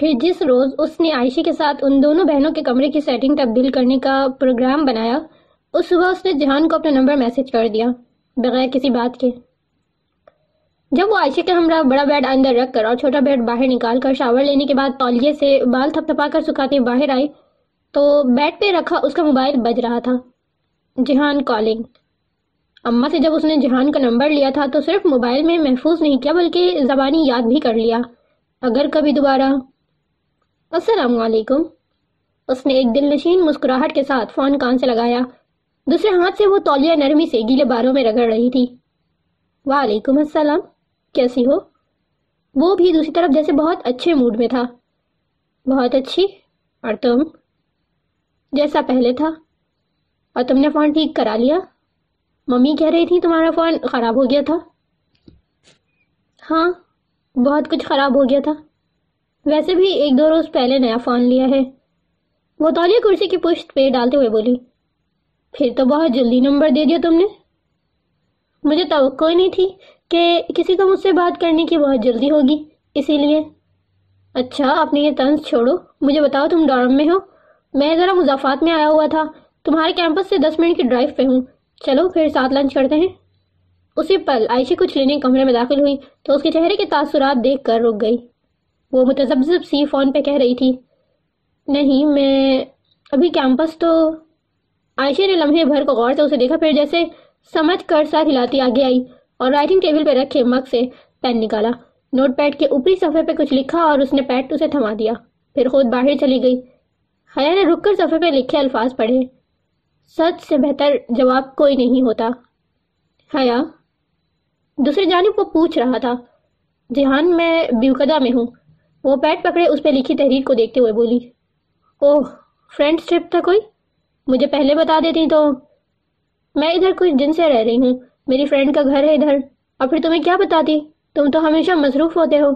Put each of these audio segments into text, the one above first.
پھر جس روز اس نے عائشہ کے ساتھ ان دونوں بہنوں کے کمرے کی سیٹنگ تبدیل کرنے کا پروگرام بنایا، اس صبح اس نے جہان کو اپنا نمبر میسج کر دیا، بغیر کسی بات کے۔ جب وہ عائشہ کے ہمراہ بڑا بیڈ اندر رکھ کر اور چھوٹا بیڈ باہر نکال کر شاور لینے کے بعد تولیے سے بال تھپ تھپا کر سکھاتے باہر آئی تو بیڈ پہ رکھا اس کا موبائل بج رہا تھا، جہان کالنگ اما سے جب اس نے جہان کا نمبر لیا تھا، تو صرف موبائل میں محفوظ نہیں کیا، بلکہ زبانی یاد بھی کر لیا۔ اگر کبھی دوبارہ السلام علیکم۔ اس نے ایک دل نشین مسکراہٹ کے ساتھ فون کان سے لگایا۔ دوسرے ہاتھ سے وہ تولیہ نرمی سے گیلے باروں میں رگڑ رہی تھی۔ وعلیکم السلام۔ کیسی ہو؟ وہ بھی دوسری طرف جیسے بہت اچھے موڈ میں تھا۔ بہت اچھی۔ اور تم؟ جیسا پہلے تھا۔ اور تم نے فون ٹھیک کرا لیا؟ ممی کہہ رہی تھی تمہارا فون خراب ہو گیا تھا۔ ہاں بہت کچھ خراب ہو گیا تھا۔ ویسے بھی ایک دو روز پہلے نیا فون لیا ہے۔ وہ تولیہ کرسی کی پشت پہ ڈالتے ہوئے بولی، پھر تو بہت جلدی نمبر دے دیا تم نے۔ مجھے توقع نہیں تھی کہ کسی کو مجھ سے بات کرنے کی بہت جلدی ہوگی، اسی لیے۔ اچھا اپنی یہ طنز چھوڑو۔ مجھے بتاؤ تم ڈارم میں ہو؟ میں ذرا مضافات میں آیا ہوا تھا۔ تمہارے کیمپس سے دس منٹ کی ڈرائیو پہ ہوں۔ چلو پھر ساتھ لنچ کرتے ہیں۔ اسی پل عائشہ کچھ لینے کمرے میں داخل ہوئی تو اس کے چہرے کے تاثرات دیکھ کر رک گئی۔ وہ متذبذب سی فون پہ کہہ رہی تھی۔ نہیں، میں ابھی کیمپس تو عائشہ نے لمحے بھر کو غور سے اسے دیکھا، پھر جیسے سمجھ کر ساتھ ہلاتی آگے آئی اور رائٹنگ ٹیبل پہ رکھے مگ سے پین نکالا۔ نوٹ پیڈ کے اوپری صفحے پہ کچھ لکھا اور اس نے پیڈ اسے تھما دیا۔ پھر خود باہر چلی گئی۔ حیا نے رک کر صفحے پہ لکھے الفاظ پڑھے۔ سچ سے بہتر جواب کوئی نہیں ہوتا۔ حیا دوسری جانب وہ پوچھ رہا تھا، جہان میں بیوکدہ میں ہوں۔ وہ پیٹ پکڑے، اس پہ لکھی تحریر کو دیکھتے ہوئے بولی، اوہ، فرینڈ ٹرپ تھا کوئی؟ مجھے پہلے بتا دیتی تو۔ میں ادھر کچھ دن سے رہ رہی ہوں، میری فرینڈ کا گھر ہے ادھر۔ اور پھر تمہیں کیا بتاتی؟ تم تو ہمیشہ مصروف ہوتے ہو۔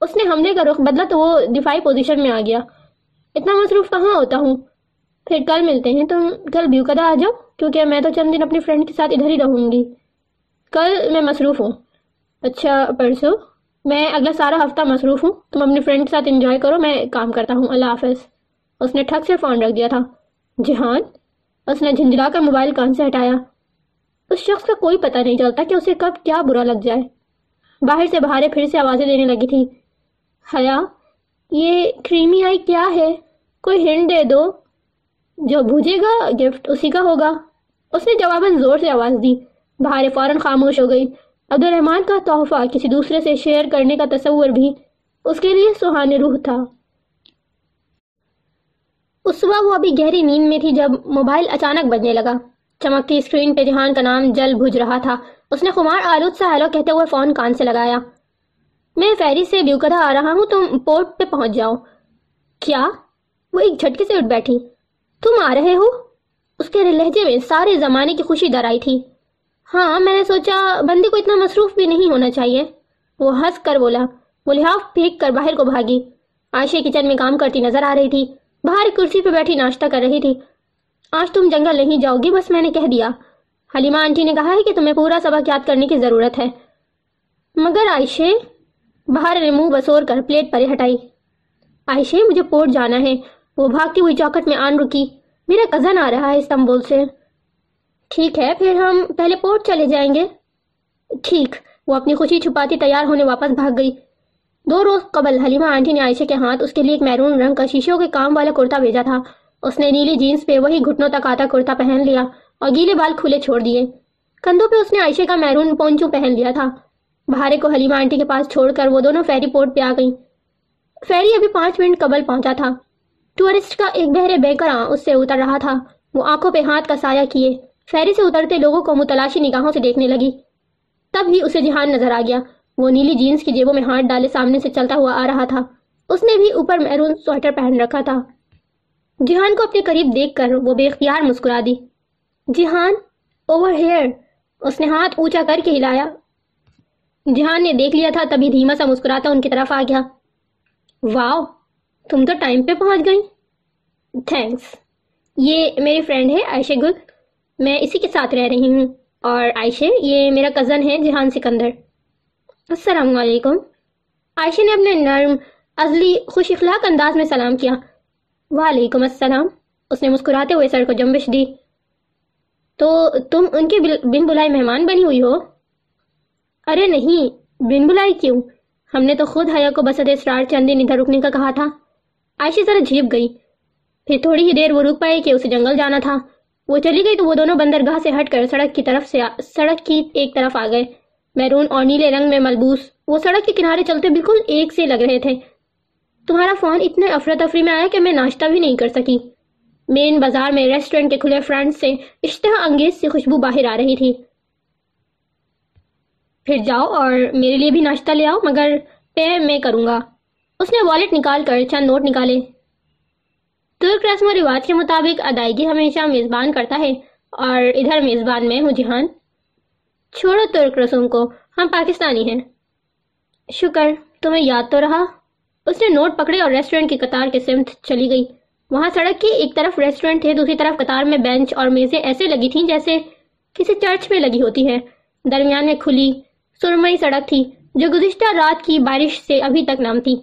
اس نے حملے کا رخ بدلا تو وہ دفاعی پوزیشن میں آ گیا۔ اتنا مصروف کہاں ہوتا ہوں؟ پھر کل ملتے ہیں، تم کل بیوکدہ آ جاؤ، کیونکہ میں تو چند دن اپنی فرینڈ کے ساتھ ادھر ہی رہوں گی۔ کل میں مصروف ہوں۔ اچھا پرسوں؟ میں اگلا سارا ہفتہ مصروف ہوں۔ تم اپنی فرینڈ کے ساتھ انجوائے کرو، میں کام کرتا ہوں۔ اللہ حافظ۔ اس نے ٹھک سے فون رکھ دیا تھا۔ جہان، اس نے جھنجلا کر موبائل کان سے ہٹایا۔ اس شخص کا کوئی پتہ نہیں چلتا کہ اسے کب کیا برا لگ جائے۔ باہر سے بہارے پھر سے آوازیں دینے لگی تھی حیا، یہ کریمی آئی کیا ہے؟ کوئی ہنٹ دے دو۔ جو بھوجے گا، گفٹ اسی کا ہوگا۔ اس نے جواباً زور سے آواز دی۔ بہارے فوراً خاموش ہو گئی۔ عبد کا تحفہ کسی دوسرے سے شیئر کرنے کا تصور بھی اس کے لیے سہانے روح تھا۔ اس صبح وہ ابھی گہری نیند میں تھی جب موبائل اچانک بجنے لگا۔ چمکتی اسکرین پہ جہان کا نام جل بھج رہا تھا۔ اس نے خمار آلود سا ہیلو کہتے ہوئے فون کان سے لگایا۔ میں فیری سے بیوکدہ آ رہا ہوں، تم پورٹ پہ پہنچ جاؤ۔ کیا؟ وہ ایک جھٹکے سے اٹھ بیٹھی۔ تم آ رہے ہو؟ اس کے لہجے میں سارے زمانے کی خوشی در آئی تھی۔ ہاں میں نے سوچا بندی کو اتنا مصروف بھی نہیں ہونا چاہیے۔ وہ ہنس کر بولا، وہ لحاف پھینک کر باہر کو بھاگی۔ عائشہ کچن میں کام کرتی نظر آ رہی تھی، باہر کرسی پہ بیٹھی ناشتہ کر رہی تھی۔ آج تم جنگل نہیں جاؤ گی، بس میں نے کہہ دیا۔ حلیمہ آنٹی نے کہا ہے کہ تمہیں پورا سبق یاد کرنے کی ضرورت ہے۔ مگر عائشہ باہر نے منہ بسور کر پلیٹ پرے ہٹائی۔ عائشہ، مجھے پورٹ جانا ہے۔ وہ بھاگتی ہوئی چوکٹ میں آن رکی۔ میرا کزن آ رہا ہے استنبول سے۔ ٹھیک ہے، پھر ہم پہلے پورٹ چلے جائیں گے۔ ٹھیک، وہ اپنی خوشی چھپاتی تیار ہونے واپس بھاگ گئی۔ دو روز قبل حلیمہ آنٹی نے عائشہ کے ہاتھ اس کے لیے ایک میرون رنگ کا شیشوں کے کام والا کرتا بھیجا تھا۔ اس نے نیلی جینس پہ وہی گھٹنوں تک آتا کرتا پہن لیا اور گیلے بال کھلے چھوڑ دیے۔ کندھوں پہ اس نے عائشہ کا میرون پونچو پہن لیا تھا۔ بہارے کو حلیمہ آنٹی کے پاس چھوڑ کر وہ دونوں فیری پورٹ پہ آ گئیں۔ فیری ابھی پانچ منٹ قبل پہنچا تھا۔ ٹورسٹ کا ایک بہرے بینکر اس سے اتر رہا تھا۔ وہ آنکھوں پہ ہاتھ کا سایہ کیے۔ فیری سے اترتے لوگوں کو متلاشی نگاہوں سے دیکھنے لگی۔ تب ہی اسے جہان نظر آ گیا۔ وہ نیلی جینس کی جیبوں میں ہاتھ ڈالے سامنے سے چلتا ہوا آ رہا تھا۔ اس نے بھی اوپر محرون سویٹر پہن رکھا تھا۔ جہان کو اپنے قریب دیکھ کر وہ بے اختیار مسکرا دی۔ جہان اوور ہیئر اس نے ہاتھ اونچا کر کے ہلایا۔ جہان نے دیکھ لیا تھا، تبھی دھیما سا مسکراتا ان کی طرف آ گیا۔ واؤ، تم تو ٹائم پہ پہنچ گئی تھینکس یہ میری فرینڈ ہے عائشہ گل۔ میں اسی کے ساتھ رہ رہی ہوں۔ اور عائشہ، یہ میرا کزن ہے جہان سکندر۔ السلام علیکم۔ عائشہ نے اپنے نرم، ازلی، خوش اخلاق انداز میں سلام کیا۔ وعلیکم السلام۔ اس نے مسکراتے ہوئے سر کو جنبش دی۔ تو تم ان کے بن بلائی مہمان بنی ہوئی ہو؟ ارے نہیں، بن بلائی کیوں؟ ہم نے تو خود حیا کو بسد اسرار چند دن ادھر رکنے کا کہا تھا۔ عائشہ ذرا جھیپ گئی۔ پھر تھوڑی ہی دیر وہ رک پائے کہ اسے جنگل جانا تھا۔ وہ چلی گئی تو وہ دونوں بندرگاہ سے ہٹ کر سڑک کی طرف سے سڑک کی ایک طرف آ گئے۔ میرون اور نیلے رنگ میں ملبوس۔ وہ سڑک کے کنارے چلتے بالکل ایک سے لگ رہے تھے۔ تمہارا فون اتنے افراتفری میں آیا کہ میں ناشتہ بھی نہیں کر سکی۔ مین بازار میں ریسٹورنٹ کے کھلے فرنٹ سے اشتہا انگیز سے خوشبو باہر آ رہی تھی۔ پھر جاؤ اور میرے لیے بھی ناشتہ لے آؤ، مگر پے میں کروں گا۔ اس نے والٹ نکال کر چند نوٹ نکالے۔ ترک رسم و رواج کے مطابق ادائیگی ہمیشہ میزبان کرتا ہے اور ادھر میزبان میں ہوں جہان چھوڑو ترک رسوم کو، ہم پاکستانی ہیں۔ شکر، تمہیں یاد تو رہا؟ اس نے نوٹ پکڑے اور ریسٹورنٹ کی قطار کے سمت چلی گئی۔ وہاں سڑک کی ایک طرف ریسٹورنٹ تھے، دوسری طرف قطار میں بینچ اور میزیں ایسے لگی تھیں جیسے کسی چرچ میں لگی ہوتی ہے درمیان میں کھلی، سرمئی سڑک تھی، جو گزشتہ رات کی بارش سے ابھی تک نام تھی۔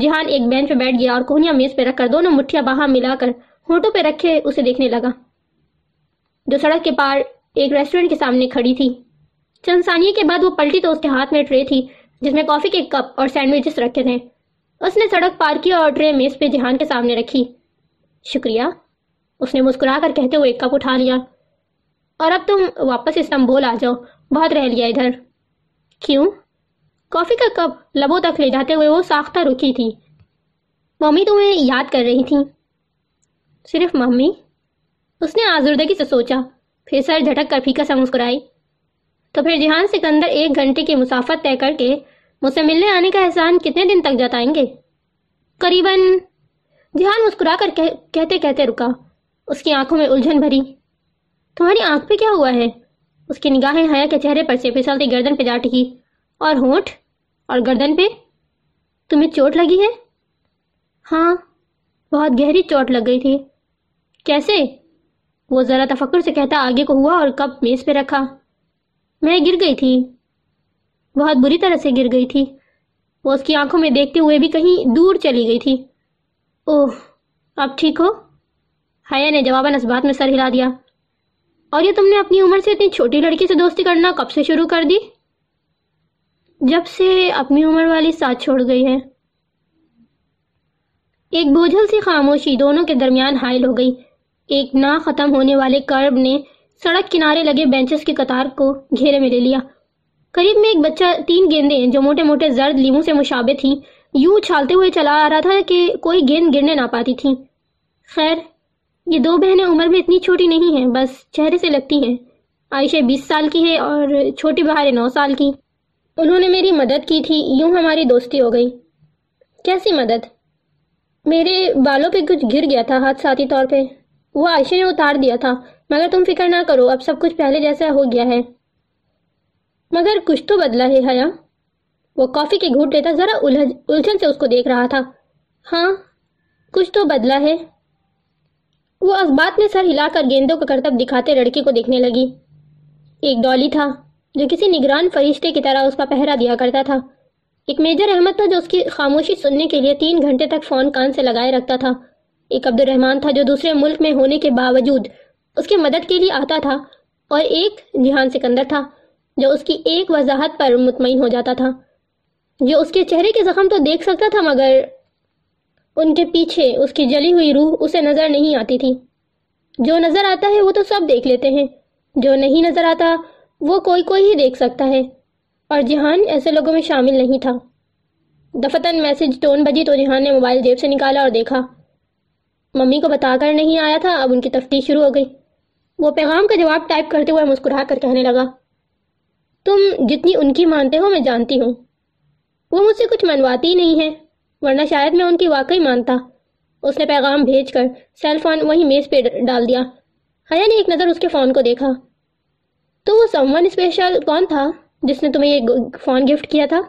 جہان ایک بینچ پہ بیٹھ گیا اور کوہنیا میز پہ رکھ کر دونوں مٹھیاں باہر ملا کر ہونٹوں پہ رکھے اسے دیکھنے لگا۔ جو سڑک کے پار ایک ریسٹورنٹ کے سامنے کھڑی تھی۔ چند ثانیے کے بعد وہ پلٹی تو اس کے ہاتھ میں ٹرے تھی، جس میں کافی کے کپ اور سینڈوچز رکھے تھے۔ اس نے سڑک پار کیا اور ٹرے میز پہ جہان کے سامنے رکھی۔ شکریہ۔ اس نے مسکرا کر کہتے ہوئے ایک کپ اٹھا لیا۔ اور اب تم واپس استنبول آ جاؤ۔ بہت رہ لیا ادھر۔ کیوں؟ کافی کا کپ لبوں تک لے جاتے ہوئے وہ ساختہ رکی تھی۔ ممی تمہیں یاد کر رہی تھی صرف ممی؟ اس نے آزردگی سے سوچا، پھر سر جھٹک کر پھیکا سا مسکرائی۔ تو پھر جہان سکندر ایک گھنٹے کی مسافت طے کر کے مجھ سے ملنے آنے کا احسان کتنے دن تک جتائیں گے؟ قریباً، جہان مسکرا کر کہتے کہتے رکا۔ اس کی آنکھوں میں الجھن بھری۔ تمہاری آنکھ پہ کیا ہوا ہے؟ اس کی نگاہیں حیا کے چہرے پر سے پھسلتی گردن پہ جا ٹکی۔ اور ہونٹ اور گردن پہ؟ تمہیں چوٹ لگی ہے؟ ہاں بہت گہری چوٹ لگ گئی تھی۔ کیسے؟ وہ ذرا تفکر سے کہتا، آگے کو ہوا اور کپ میز پہ رکھا۔ میں گر گئی تھی۔ بہت بری طرح سے گر گئی تھی۔ وہ اس کی آنکھوں میں دیکھتے ہوئے بھی کہیں دور چلی گئی تھی۔ اوہ، اب ٹھیک ہو؟ حیا نے جواباً اس بات میں سر ہلا دیا۔ اور یہ تم نے اپنی عمر سے اتنی چھوٹی لڑکی سے دوستی کرنا کب سے شروع کر دی؟ جب سے اپنی عمر والی ساتھ چھوڑ گئی ہے۔ ایک بوجھل سی خاموشی دونوں کے درمیان حائل ہو گئی۔ ایک نہ ختم ہونے والے کرب نے سڑک کنارے لگے بینچز کی قطار کو گھیرے میں لے لیا۔ قریب میں ایک بچہ تین گیندیں جو موٹے موٹے زرد لیموں سے مشابہ تھیں یوں چھالتے ہوئے چلا آ رہا تھا کہ کوئی گیند گرنے نہ پاتی تھی۔ خیر، یہ دو بہنیں عمر میں اتنی چھوٹی نہیں ہیں، بس چہرے سے لگتی ہیں۔ عائشہ بیس سال کی ہے اور چھوٹی بہار نو سال کی۔ انہوں نے میری مدد کی تھی، یوں ہماری دوستی ہو گئی۔ کیسی مدد؟ میرے بالوں پہ کچھ گر گیا تھا حادثاتی طور پہ۔ وہ عائشہ نے اتار دیا تھا، مگر تم فکر نہ کرو، اب سب کچھ پہلے جیسا ہو گیا ہے۔ مگر کچھ تو بدلا ہے، حیا۔ وہ کافی کے گھوٹ لیتا ذرا الجھن سے اس کو دیکھ رہا تھا۔ ہاں کچھ تو بدلا ہے۔ وہ اس بات میں سر ہلا کر گیندوں کا کرتب دکھاتے لڑکی کو دیکھنے لگی۔ ایک ڈالی تھا۔ جو کسی نگران فرشتے کی طرح اس کا پہرا دیا کرتا تھا۔ ایک میجر احمد تھا جو اس کی خاموشی سننے کے لیے تین گھنٹے تک فون کان سے لگائے رکھتا تھا۔ ایک عبد الرحمان تھا جو دوسرے ملک میں ہونے کے باوجود اس کی مدد کے لیے آتا تھا اور ایک جہان سکندر تھا جو اس کی ایک وضاحت پر مطمئن ہو جاتا تھا۔ جو اس کے چہرے کے زخم تو دیکھ سکتا تھا مگر ان کے پیچھے اس کی جلی ہوئی روح اسے نظر نہیں آتی تھی۔ جو نظر آتا ہے وہ تو سب دیکھ لیتے ہیں۔ جو نہیں نظر آتا وہ کوئی کوئی ہی دیکھ سکتا ہے۔ اور جہان ایسے لوگوں میں شامل نہیں تھا۔ دفتن میسج ٹون بجی تو جہان نے موبائل جیب سے نکالا اور دیکھا۔ ممی کو بتا کر نہیں آیا تھا، اب ان کی تفتیش شروع ہو گئی۔ وہ پیغام کا جواب ٹائپ کرتے ہوئے مسکرا کر کہنے لگا، تم جتنی ان کی مانتے ہو میں جانتی ہوں۔ وہ مجھ سے کچھ منواتی ہی نہیں ہے، ورنہ شاید میں ان کی واقعی مانتا۔ اس نے پیغام بھیج کر سیل فون وہی میز پہ ڈال دیا۔ حیا نے ایک نظر اس کے فون کو دیکھا۔ تو وہ سمون اسپیشل کون تھا جس نے تمہیں یہ فون گفٹ کیا تھا؟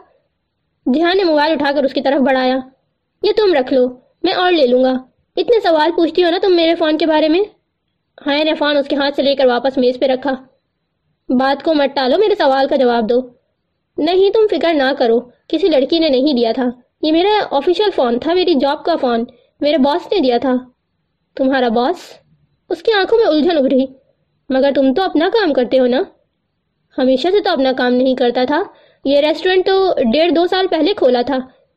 جہاں نے موبائل اٹھا کر اس کی طرف بڑھایا۔ یہ تم رکھ لو، میں اور لے لوں گا۔ اتنے سوال پوچھتی ہو نا تم میرے فون کے بارے میں؟ حیا نے فون اس کے ہاتھ سے لے کر واپس میز پہ رکھا۔ بات کو مت ٹالو، میرے سوال کا جواب دو۔ نہیں، تم فکر نہ کرو، کسی لڑکی نے نہیں دیا تھا۔ یہ میرا آفیشیل فون تھا، میری جاب کا فون میرے باس نے دیا تھا۔ تمہارا باس اس کی آنکھوں میں الجھن ابھری مگر تم تو اپنا کام کرتے ہو نا؟ ہمیشہ سے تو اپنا کام نہیں کرتا تھا۔ یہ ریسٹورنٹ تو ڈیڑھ دو سال پہلے کھولا تھا۔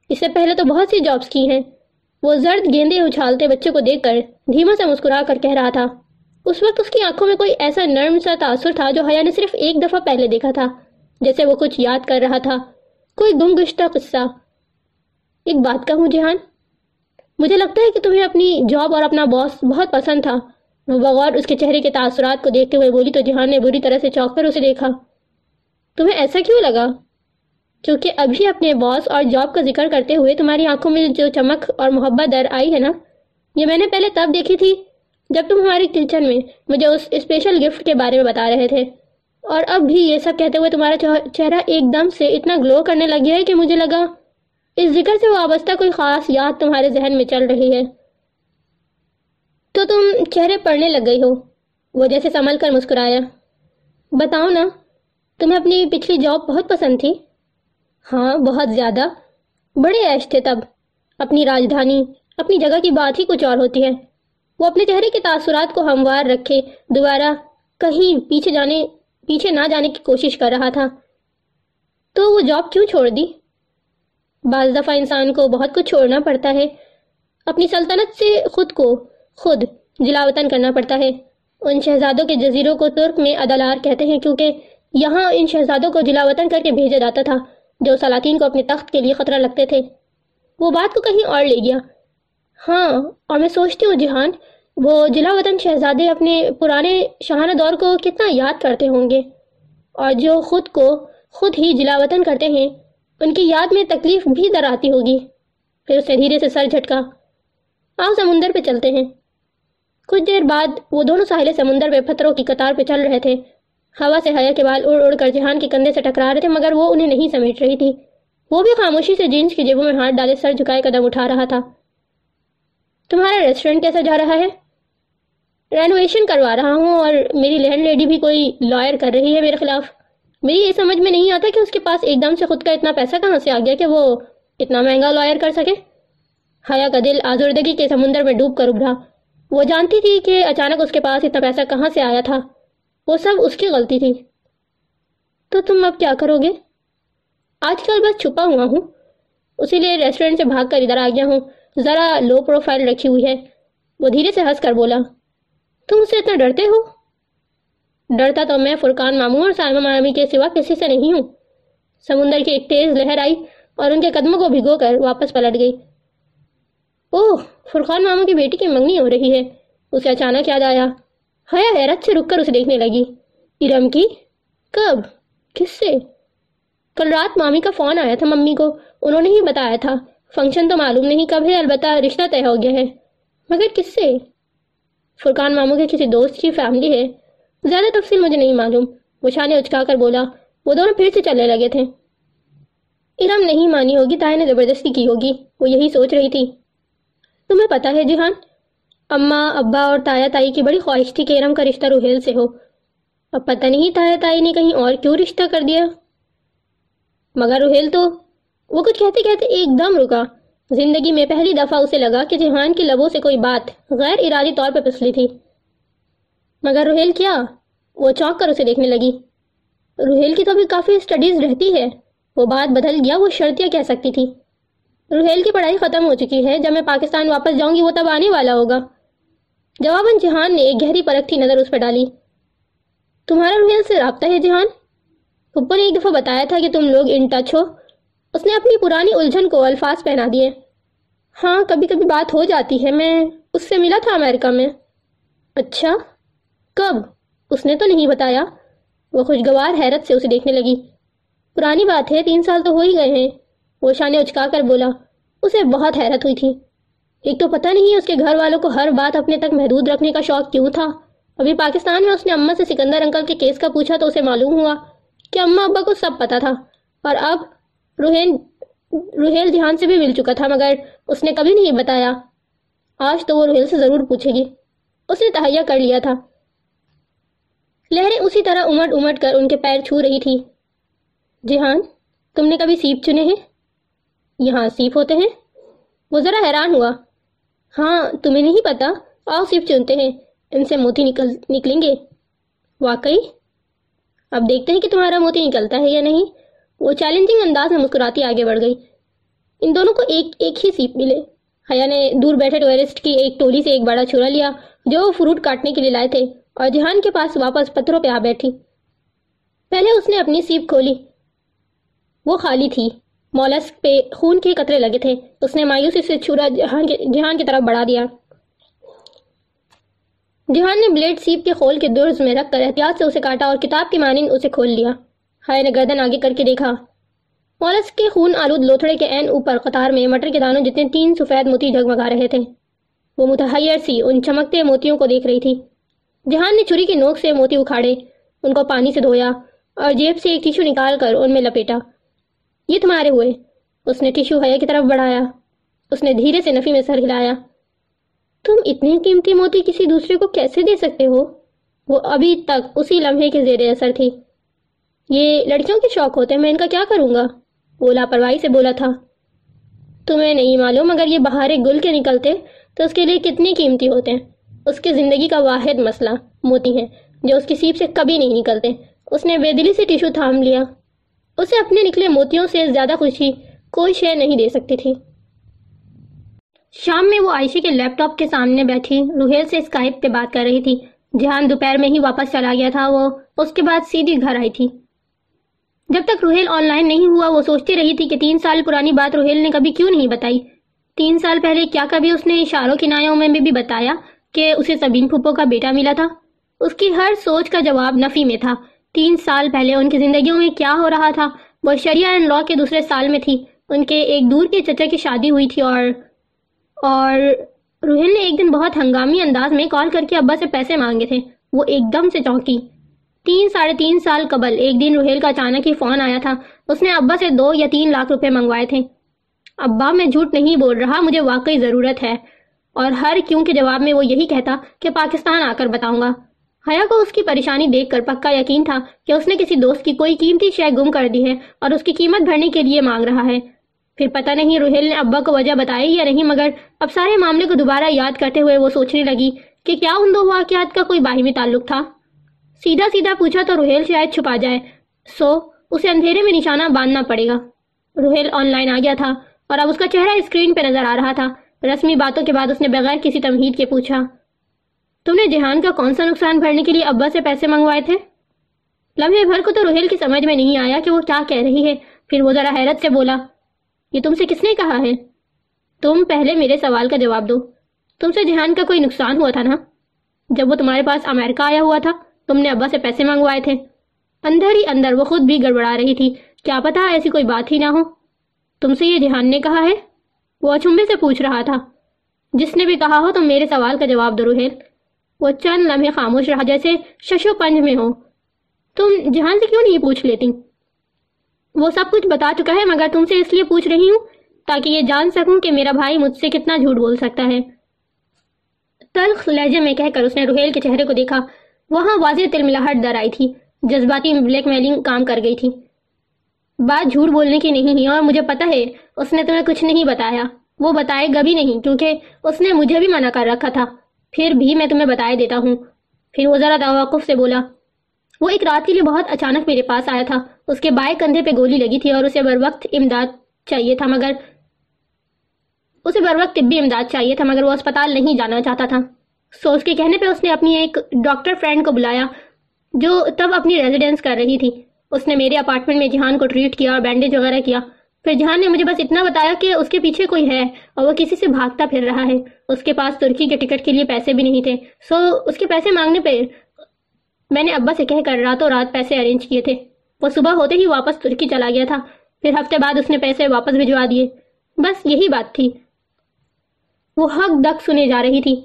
اس سے پہلے تو بہت سی جابز کی ہیں۔ وہ زرد گیندے اچھالتے بچے کو دیکھ کر دھیما سے مسکرا کر کہہ رہا تھا۔ اس وقت اس کی آنکھوں میں کوئی ایسا نرم سا تاثر تھا جو حیا نے صرف ایک دفعہ پہلے دیکھا تھا۔ جیسے وہ کچھ یاد کر رہا تھا۔ کوئی گم گشتہ قصہ۔ ایک بات کہوں جہان؟ مجھے لگتا ہے کہ تمہیں اپنی جاب اور اپنا باس بہت پسند تھا۔ بغور اس کے چہرے کے تاثرات کو دیکھتے ہوئے بولی، تو جہان نے بری طرح سے چوک کر اسے دیکھا۔ تمہیں ایسا کیوں لگا؟ کیونکہ ابھی اپنے باس اور جاب کا ذکر کرتے ہوئے تمہاری آنکھوں میں جو چمک اور محبت در آئی ہے نا، یہ میں نے پہلے تب دیکھی تھی جب تم ہماری کچن میں مجھے اس اسپیشل گفٹ کے بارے میں بتا رہے تھے۔ اور اب بھی یہ سب کہتے ہوئے تمہارا چہرہ ایک دم سے اتنا گلو کرنے لگ گیا ہے کہ مجھے لگا، اس ذکر سے وابستہ کوئی خاص یاد تمہارے ذہن میں چل رہی ہے۔ تو تم چہرے پڑھنے لگ گئی ہو۔ وہ جیسے سنبھل کر مسکرایا۔ بتاؤ نا، تمہیں اپنی پچھلی جاب بہت پسند تھی؟ ہاں بہت زیادہ۔ بڑے عیش تھے تب۔ اپنی راجدھانی، اپنی جگہ کی بات ہی کچھ اور ہوتی ہے۔ وہ اپنے چہرے کے تاثرات کو ہموار رکھے، دوبارہ کہیں پیچھے جانے، پیچھے نہ جانے کی کوشش کر رہا تھا۔ تو وہ جاب کیوں چھوڑ دی؟ بعض دفعہ انسان کو بہت کچھ چھوڑنا پڑتا ہے۔ اپنی سلطنت سے خود کو خود جلاوطن کرنا پڑتا ہے۔ ان شہزادوں کے جزیروں کو ترک میں عدلار کہتے ہیں کیونکہ یہاں ان شہزادوں کو جلاوطن کر کے بھیجا جاتا تھا، جو سلاطین کو اپنے تخت کے لیے خطرہ لگتے تھے۔ وہ بات کو کہیں اور لے گیا۔ ہاں اور میں سوچتی ہوں جہان، وہ جلا وطن شہزادے اپنے پرانے شہانہ دور کو کتنا یاد کرتے ہوں گے۔ اور جو خود کو خود ہی جلا وطن کرتے ہیں، ان کی یاد میں تکلیف بھی در آتی ہوگی۔ پھر اسے دھیرے سے سر جھٹکا۔ آؤ سمندر پہ چلتے ہیں۔ کچھ دیر بعد وہ دونوں ساحلے سمندر پہ پتھروں کی قطار پہ چل رہے تھے۔ ہوا سے حیا کے بال اڑ اڑ کر جہان کے کندھے سے ٹکرا رہے تھے، مگر وہ انہیں نہیں سمیٹ رہی تھی۔ وہ بھی خاموشی سے جینس کی جیبوں میں ہاتھ ڈالے سر جھکائے قدم اٹھا رہا تھا۔ تمہارا ریسٹورینٹ کیسا جا رہا ہے؟ رینویشن کروا رہا ہوں اور میری لینڈ لیڈی بھی کوئی لائر کر رہی ہے میرے خلاف۔ میری یہ سمجھ میں نہیں آتا کہ اس کے پاس ایک دم سے خود کا اتنا پیسہ کہاں سے آ گیا کہ وہ اتنا مہنگا لائر کر سکے۔ حیا کا دل آزردگی کے سمندر میں ڈوب کر ابھرا۔ وہ جانتی تھی کہ اچانک اس کے پاس اتنا پیسہ کہاں سے آیا تھا؟ وہ سب اس کی غلطی تھی۔ تو تم اب کیا کرو گے؟ آج کل بس چھپا ہوا ہوں۔ اسی لیے ریسٹورینٹ سے بھاگ کر ادھر آ گیا ہوں۔ ذرا لو پروفائل رکھی ہوئی ہے۔ وہ دھیرے سے ہنس کر بولا، تم اسے اتنا ڈرتے ہو؟ ڈرتا تو میں فرقان ماموں اور سائمہ مامی کے سوا کسی سے نہیں ہوں۔ سمندر کی ایک تیز لہر آئی اور ان کے قدموں کو بھگو کر واپس پلٹ گئی۔ اوہ، فرقان ماموں کی بیٹی کی منگنی ہو رہی ہے۔ اسے اچانک یاد آیا۔ حیا حیرت سے رک کر اسے دیکھنے لگی۔ ارم کی؟ کب؟ کس سے؟ کل رات مامی کا فون آیا تھا ممی کو۔ انہوں نے ہی بتایا تھا۔ فنکشن تو معلوم نہیں کب ہے، البتہ رشتہ طے ہو گیا ہے۔ مگر کس سے؟ فرقان ماموں کے کسی دوست کی فیملی ہے۔ زیادہ تفصیل مجھے نہیں معلوم۔ وہ شانے اچکا کر بولا۔ وہ دونوں پھر سے چلنے لگے تھے۔ ارم نہیں مانی ہوگی تائے نے زبردستی کی ہوگی۔ وہ یہی سوچ رہی تھی۔ تمہیں پتا ہے جہان، اماں، ابا اور تایا تائی کی بڑی خواہش تھی کہ ارم کا رشتہ روہیل سے ہو۔ اب پتہ نہیں تایا تائی نے کہیں اور کیوں رشتہ کر دیا۔ مگر روہیل تو، وہ کچھ کہتے کہتے ایک دم رکا۔ زندگی میں پہلی دفعہ اسے لگا کہ جہان کی لبوں سے کوئی بات غیر ارادی طور پر پسلی تھی۔ مگر روہیل کیا؟ وہ چونک کر اسے دیکھنے لگی۔ روہیل کی تو ابھی کافی اسٹڈیز رہتی ہے۔ وہ بات بدل گیا، وہ شرطیاں کہہ سکتی تھی۔ روہیل کی پڑھائی ختم ہو چکی ہے۔ جب میں پاکستان واپس جاؤں گی، وہ تب آنے والا ہوگا۔ جواباً جہان نے ایک گہری پرکھتی نظر اس پر ڈالی۔ تمہارا روہیل سے رابطہ ہے جہان؟ پپو نے ایک دفعہ بتایا تھا کہ تم لوگ ان ٹچ ہو۔ اس نے اپنی پرانی الجھن کو الفاظ پہنا دیے۔ ہاں کبھی کبھی بات ہو جاتی ہے۔ میں اس سے ملا تھا امریکہ میں۔ اچھا کب؟ اس نے تو نہیں بتایا۔ وہ خوشگوار حیرت سے اسے دیکھنے لگی۔ پرانی بات ہے، تین سال تو ہو ہی گئے ہیں۔ وہ شانے اچکا کر بولا، اسے بہت حیرت ہوئی تھی۔ ایک تو پتہ نہیں اس کے گھر والوں کو ہر بات اپنے تک محدود رکھنے کا شوق کیوں تھا۔ ابھی پاکستان میں اس نے اماں سے سکندر انکل کے کیس کا پوچھا تو اسے معلوم ہوا کہ اماں ابا کو سب پتا تھا۔ اور اب روحین روہیل دھیان سے بھی مل چکا تھا، مگر اس نے کبھی نہیں بتایا۔ آج تو وہ روہیل سے ضرور پوچھے گی۔ اس نے تہیا کر لیا تھا۔ لہریں اسی طرح امٹ امٹ کر ان کے پیر چھو رہی تھی۔ جہان تم نے کبھی سیپ چنے ہیں؟ یہاں سیپ ہوتے ہیں؟ وہ ذرا حیران ہوا۔ ہاں تمہیں نہیں پتا آؤ سیپ چنتے ہیں، ان سے موتی نکل نکلیں گے۔ واقعی؟ اب دیکھتے ہیں کہ تمہارا موتی نکلتا ہے یا نہیں۔ وہ چیلنجنگ انداز میں مسکراتی آگے بڑھ گئی۔ ان دونوں کو ایک ایک ہی سیپ ملے۔ حیا نے دور بیٹھے ٹورسٹ کی ایک ٹولی سے ایک بڑا چھوڑا لیا، جو وہ فروٹ کاٹنے کے لیے لائے تھے، اور جہان کے پاس واپس پتھروں پہ آ بیٹھی۔ پہلے اس نے اپنی سیپ کھولی۔ وہ خالی تھی۔ مولس پہ خون کے قطرے لگے تھے۔ اس نے مایوسی سے چھوڑا جہان کے جہان کی طرف بڑھا دیا۔ جہان نے بلیڈ سیپ کے خول کے درز میں رکھ کر احتیاط سے اسے کاٹا اور کتاب کی مانند اسے کھول لیا۔ ہائے نے گردن آگے کر کے دیکھا۔ مولس کے خون آلود لوتھڑے کے این اوپر قطار میں مٹر کے دانوں جتنے تین سفید موتی جگمگا رہے تھے، وہ متحیر سی ان چمکتے موتیوں کو دیکھ رہی تھی۔ جہان نے چھری کی نوک سے موتی اکھاڑے، ان کو پانی سے دھویا اور جیب سے ایک ٹیشو نکال کر ان میں لپیٹا۔ یہ تمہارے ہوئے۔ اس نے ٹیشو حیا کی طرف بڑھایا۔ اس نے دھیرے سے نفی میں سر ہلایا۔ تم اتنے قیمتی موتی کسی دوسرے کو کیسے دے سکتے ہو؟ وہ ابھی تک اسی لمحے کے زیر اثر تھی۔ یہ لڑکیوں کے شوق ہوتے ہیں، میں ان کا کیا کروں گا؟ وہ لاپرواہی سے بولا تھا۔ تمہیں نہیں معلوم، اگر یہ باہر گل کے نکلتے تو اس کے لیے کتنی قیمتی ہوتے ہیں۔ اس کی زندگی کا واحد مسئلہ موتی ہیں جو اس کی سیپ سے کبھی نہیں نکلتے۔ اس نے بے دلی سے ٹیشو تھام لیا۔ اسے اپنے نکلے موتیوں سے زیادہ خوشی کوئی شے نہیں دے سکتی تھی۔ شام میں وہ عائشہ کے لیپ ٹاپ کے سامنے بیٹھی، روہیل سے اسکائپ پہ بات کر رہی تھی۔ جہان دوپہر میں ہی واپس چلا گیا تھا، وہ اس کے بعد سیدھی گھر آئی تھی۔ جب تک روہیل آن لائن نہیں ہوا، وہ سوچتی رہی تھی کہ تین سال پرانی بات روہیل نے کبھی کیوں نہیں بتائی۔ تین سال پہلے کیا کبھی اس نے اشاروں کی نایوں میں بھی بتایا کہ اسے سبین پھپو کا بیٹا ملا تھا؟ اس کی ہر سوچ کا جواب نفی میں تھا۔ تین سال پہلے ان کی زندگیوں میں کیا ہو رہا تھا؟ وہ شریعہ اینڈ لا کے دوسرے سال میں تھی۔ ان کے ایک دور کے چچا کی شادی ہوئی تھی اور اور روہل نے ایک دن بہت ہنگامی انداز میں کال کر کے ابا سے پیسے مانگے تھے۔ وہ ایک دم سے چونکی۔ تین ساڑھے تین سال قبل ایک دن روہیل کا اچانک ہی فون آیا تھا۔ اس نے ابا سے دو یا تین لاکھ روپے منگوائے تھے۔ ابا، میں جھوٹ نہیں بول رہا، مجھے واقعی ضرورت ہے۔ اور ہر کیوں کے جواب میں وہ یہی کہتا کہ پاکستان آ کر بتاؤں گا۔ حیا کو اس کی پریشانی دیکھ کر پکا یقین تھا کہ اس نے کسی دوست کی کوئی قیمتی شے گم کر دی ہے اور اس کی قیمت بھرنے کے لیے مانگ رہا ہے۔ پھر پتہ نہیں روہیل نے ابا کو وجہ بتائی یا نہیں، مگر اب سارے معاملے کو دوبارہ یاد کرتے ہوئے وہ سوچنے لگی کہ کیا ان دو واقعات کا کوئی باہمی تعلق تھا۔ سیدھا سیدھا پوچھا تو روہیل شاید چھپا جائے۔ سو، اسے اندھیرے میں نشانہ باندھنا پڑے گا۔ روہیل آن لائن آ گیا تھا اور اب اس کا چہرہ اسکرین پہ نظر آ رہا تھا۔ رسمی باتوں کے بعد اس نے بغیر کسی تمہید کے پوچھا تم نے جہان کا کون سا نقصان بھرنے کے لیے ابا سے پیسے منگوائے تھے؟ لمحے بھر کو تو روہیل کی سمجھ میں نہیں آیا کہ وہ کیا کہہ رہی ہے۔ پھر وہ ذرا حیرت سے بولا، یہ تم سے کس نے کہا ہے؟ تم پہلے میرے سوال کا جواب دو۔ تم سے جہان کا کوئی نقصان ہوا تھا نا؟ جب وہ تمہارے پاس امریکہ آیا ہوا تھا، تم نے ابا سے پیسے منگوائے تھے۔ اندر ہی اندر وہ خود بھی گڑبڑا رہی تھی۔ کیا پتا ایسی کوئی بات ہی نہ ہو۔ تم سے یہ جہان نے کہا ہے؟ وہ اچھمبے سے پوچھ رہا تھا۔ جس نے بھی کہا ہو تم میرے سوال کا جواب دو روہیل۔ وہ چند لمحے خاموش رہا، جیسے ششو پنج میں ہو تم جہان سے کیوں نہیں پوچھ لیتی؟ وہ سب کچھ بتا چکا ہے، مگر تم سے اس لیے پوچھ رہی ہوں تاکہ یہ جان سکوں کہ میرا بھائی مجھ سے کتنا جھوٹ بول سکتا ہے۔ تلخ لہجے میں کہہ کر اس نے روہیل کے چہرے کو دیکھا۔ وہاں واضح تل ملاحٹ در آئی تھی۔ جذباتی بلیک میلنگ کام کر گئی تھی۔ بات جھوٹ بولنے کی نہیں ہے اور مجھے پتا ہے، اس نے تمہیں کچھ نہیں بتایا۔ وہ بتائے گا بھی نہیں، کیونکہ اس نے مجھے بھی منع کر رکھا تھا۔ پھر بھی میں تمہیں بتائے دیتا ہوں۔ پھر وہ ذرا توقف سے بولا، وہ ایک رات کے لیے بہت اچانک میرے پاس آیا تھا۔ اس کے بائیں کندھے پہ گولی لگی تھی اور اسے بر وقت امداد چاہیے تھا، مگر اسے بر وقت طبی امداد چاہیے تھا، مگر وہ اسپتال نہیں جانا چاہتا تھا۔ سو، اس کے کہنے پہ اس نے اپنی ایک ڈاکٹر فرینڈ کو بلایا، جو تب اپنی ریزیڈنس کر رہی تھی۔ اس نے میرے اپارٹمنٹ میں جہان کو ٹریٹ کیا اور بینڈیج وغیرہ کیا۔ پھر جہان نے مجھے بس اتنا بتایا کہ اس کے پیچھے کوئی ہے اور وہ کسی سے بھاگتا پھر رہا ہے۔ اس کے پاس ترکی کے ٹکٹ کے لیے پیسے بھی نہیں تھے۔ سو اس کے پیسے مانگنے پہ میں نے ابا سے کہہ کر راتوں رات پیسے ارینج کیے تھے۔ وہ صبح ہوتے ہی واپس ترکی چلا گیا تھا۔ پھر ہفتے بعد اس نے پیسے واپس بھجوا دیے۔ بس یہی بات تھی۔ وہ حق دک سنے جا رہی تھی۔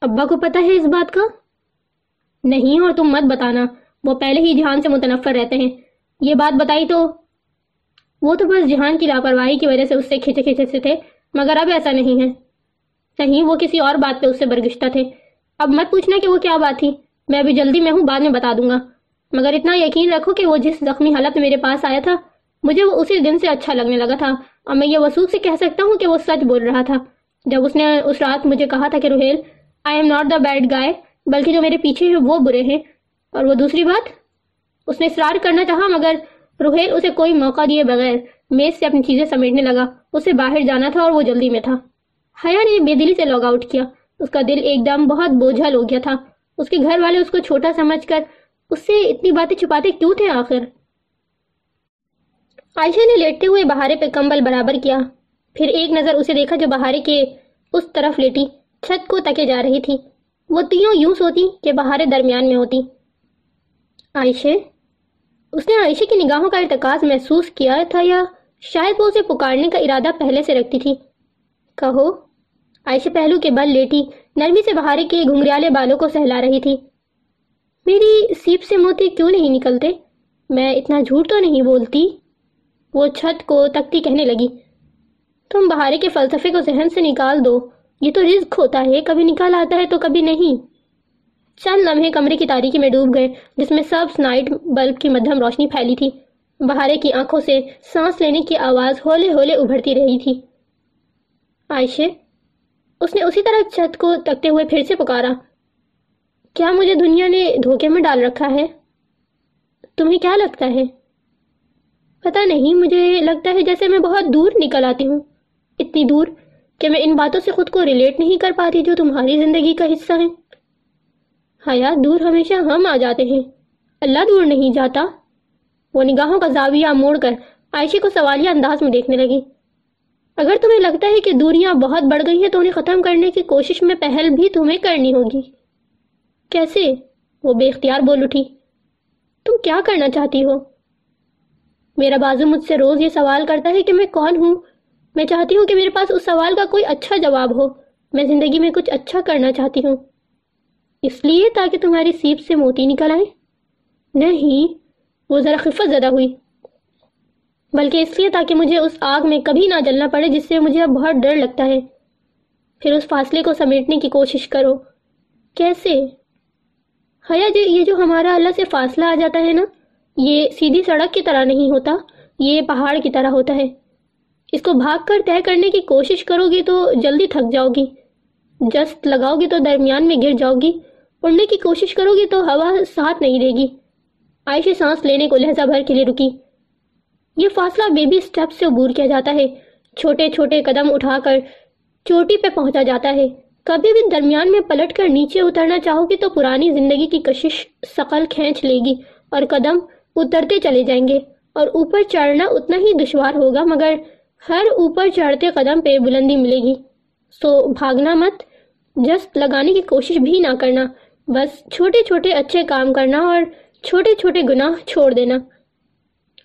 ابا کو پتا ہے اس بات کا؟ نہیں اور تم مت بتانا۔ وہ پہلے ہی جہان سے متنفر رہتے ہیں۔ یہ بات بتائی تو وہ تو بس جہان کی لاپرواہی کی وجہ سے اس سے کھچے کھچے سے تھے، مگر اب ایسا نہیں ہے۔ صحیح وہ کسی اور بات پہ اس سے برگشتہ تھے۔ اب مت پوچھنا کہ وہ کیا بات تھی۔ میں ابھی جلدی میں ہوں، بعد میں بتا دوں گا۔ مگر اتنا یقین رکھو کہ وہ جس زخمی حالت میں میرے پاس آیا تھا، مجھے وہ اسی دن سے اچھا لگنے لگا تھا۔ اور میں یہ وسوخ سے کہہ سکتا ہوں کہ وہ سچ بول رہا تھا۔ جب اس نے اس رات مجھے کہا تھا کہ Rohail I am not the bad guy بلکہ جو میرے پیچھے ہیں وہ برے ہیں۔ اور وہ دوسری بات، اس نے اصرار کرنا چاہا، مگر روہیل اسے کوئی موقع دیے بغیر میز سے اپنی چیزیں سمیٹنے لگا۔ اسے باہر جانا تھا اور وہ جلدی میں تھا۔ حیا نے بے دلی سے لاگ آؤٹ کیا۔ اس کا دل ایک دم بہت بوجھل ہو گیا تھا۔ اس کے گھر والے اس کو چھوٹا سمجھ کر، اس سے اتنی باتیں چھپاتے کیوں تھے آخر؟ عائشہ نے لیٹتے ہوئے بہارے پہ کمبل برابر کیا۔ پھر ایک نظر اسے دیکھا جو بہارے کے اس طرف لیٹی۔ چھت کو تکے جا رہی تھی۔ وہ تیوں یوں سوتی کہ بہارے درمیان میں ہوتی۔ عائشہ اس نے عائشہ کی نگاہوں کا ارتکاز محسوس کیا تھا یا شاید وہ اسے پکارنے کا ارادہ پہلے سے رکھتی تھی؟ کہو، عائشہ پہلو کے بل لیٹی نرمی سے بہارے کے گھنگریالے بالوں کو سہلا رہی تھی۔ میری سیپ سے موتی کیوں نہیں نکلتے؟ میں اتنا جھوٹ تو نہیں بولتی؟ وہ چھت کو تکتی کہنے لگی۔ تم بہارے کے فلسفے کو ذہن سے نکال دو، یہ تو رزق ہوتا ہے، کبھی نکال آتا ہے تو کبھی نہیں۔ چند لمحے کمرے کی تاریخی میں ڈوب گئے، جس میں سب نائٹ بلب کی مدھم روشنی پھیلی تھی۔ بہارے کی آنکھوں سے سانس لینے کی آواز ہولے ہولے ابھرتی رہی تھی۔ عائشہ، اس نے اسی طرح چھت کو تکتے ہوئے پھر سے پکارا۔ کیا مجھے دنیا نے دھوکے میں ڈال رکھا ہے؟ تمہیں کیا لگتا ہے؟ پتا نہیں، مجھے لگتا ہے جیسے میں بہت دور نکل آتی ہوں۔ اتنی دور کہ میں ان باتوں سے خود کو ریلیٹ نہیں کر پاتی جو تمہاری زندگی کا حصہ ہیں۔ حیات دور ہمیشہ ہم آ جاتے ہیں۔ اللہ دور نہیں جاتا۔ وہ نگاہوں کا زاویہ موڑ کر عائشہ کو سوالیہ انداز میں دیکھنے لگی۔ اگر تمہیں لگتا ہے کہ دوریاں بہت بڑھ گئی ہیں تو انہیں ختم کرنے کی کوشش میں پہل بھی تمہیں کرنی ہوگی۔ کیسے؟ وہ بے اختیار بول اٹھی۔ تم کیا کرنا چاہتی ہو؟ میرا بازو مجھ سے روز یہ سوال کرتا ہے کہ میں کون ہوں؟ میں چاہتی ہوں کہ میرے پاس اس سوال کا کوئی اچھا جواب ہو۔ میں زندگی میں کچھ اچھا کرنا چاہتی ہوں۔ اس لیے تاکہ تمہاری سیپ سے موتی نکل آئے۔ نہیں، وہ ذرا خفت زدہ ہوئی۔ بلکہ اس لیے تاکہ مجھے اس آگ میں کبھی نہ جلنا پڑے، جس سے مجھے اب بہت ڈر لگتا ہے۔ پھر اس فاصلے کو سمیٹنے کی کوشش کرو۔ کیسے؟ حیا جی یہ جو ہمارا اللہ سے فاصلہ آ جاتا ہے نا، یہ سیدھی سڑک کی طرح نہیں ہوتا، یہ پہاڑ کی طرح ہوتا ہے۔ اس کو بھاگ کر طے کرنے کی کوشش کرو گی تو جلدی تھک جاؤ گی۔ جست لگاؤ گی تو درمیان میں گر جاؤ گی۔ اڑنے کی کوشش کرو گی تو ہوا ساتھ نہیں دے گی۔ عائشہ سانس لینے کو لہجہ بھر کے لیے رکی۔ یہ فاصلہ بیبی سٹیپ سے عبور کیا جاتا ہے۔ چھوٹے چھوٹے قدم اٹھا کر چوٹی پہ پہنچا جاتا ہے۔ کبھی بھی درمیان میں پلٹ کر نیچے اترنا چاہو گی تو پرانی زندگی کی کشش سقل کھینچ لے گی اور قدم اترتے چلے جائیں گے۔ اور اوپر چڑھنا اتنا ہی دشوار ہوگا، مگر ہر اوپر چڑھتے قدم پہ بلندی ملے گی۔ سو بھاگنا مت، جست لگانے کی کوشش بھی نہ کرنا۔ بس چھوٹے چھوٹے اچھے کام کرنا اور چھوٹے چھوٹے گناہ چھوڑ دینا۔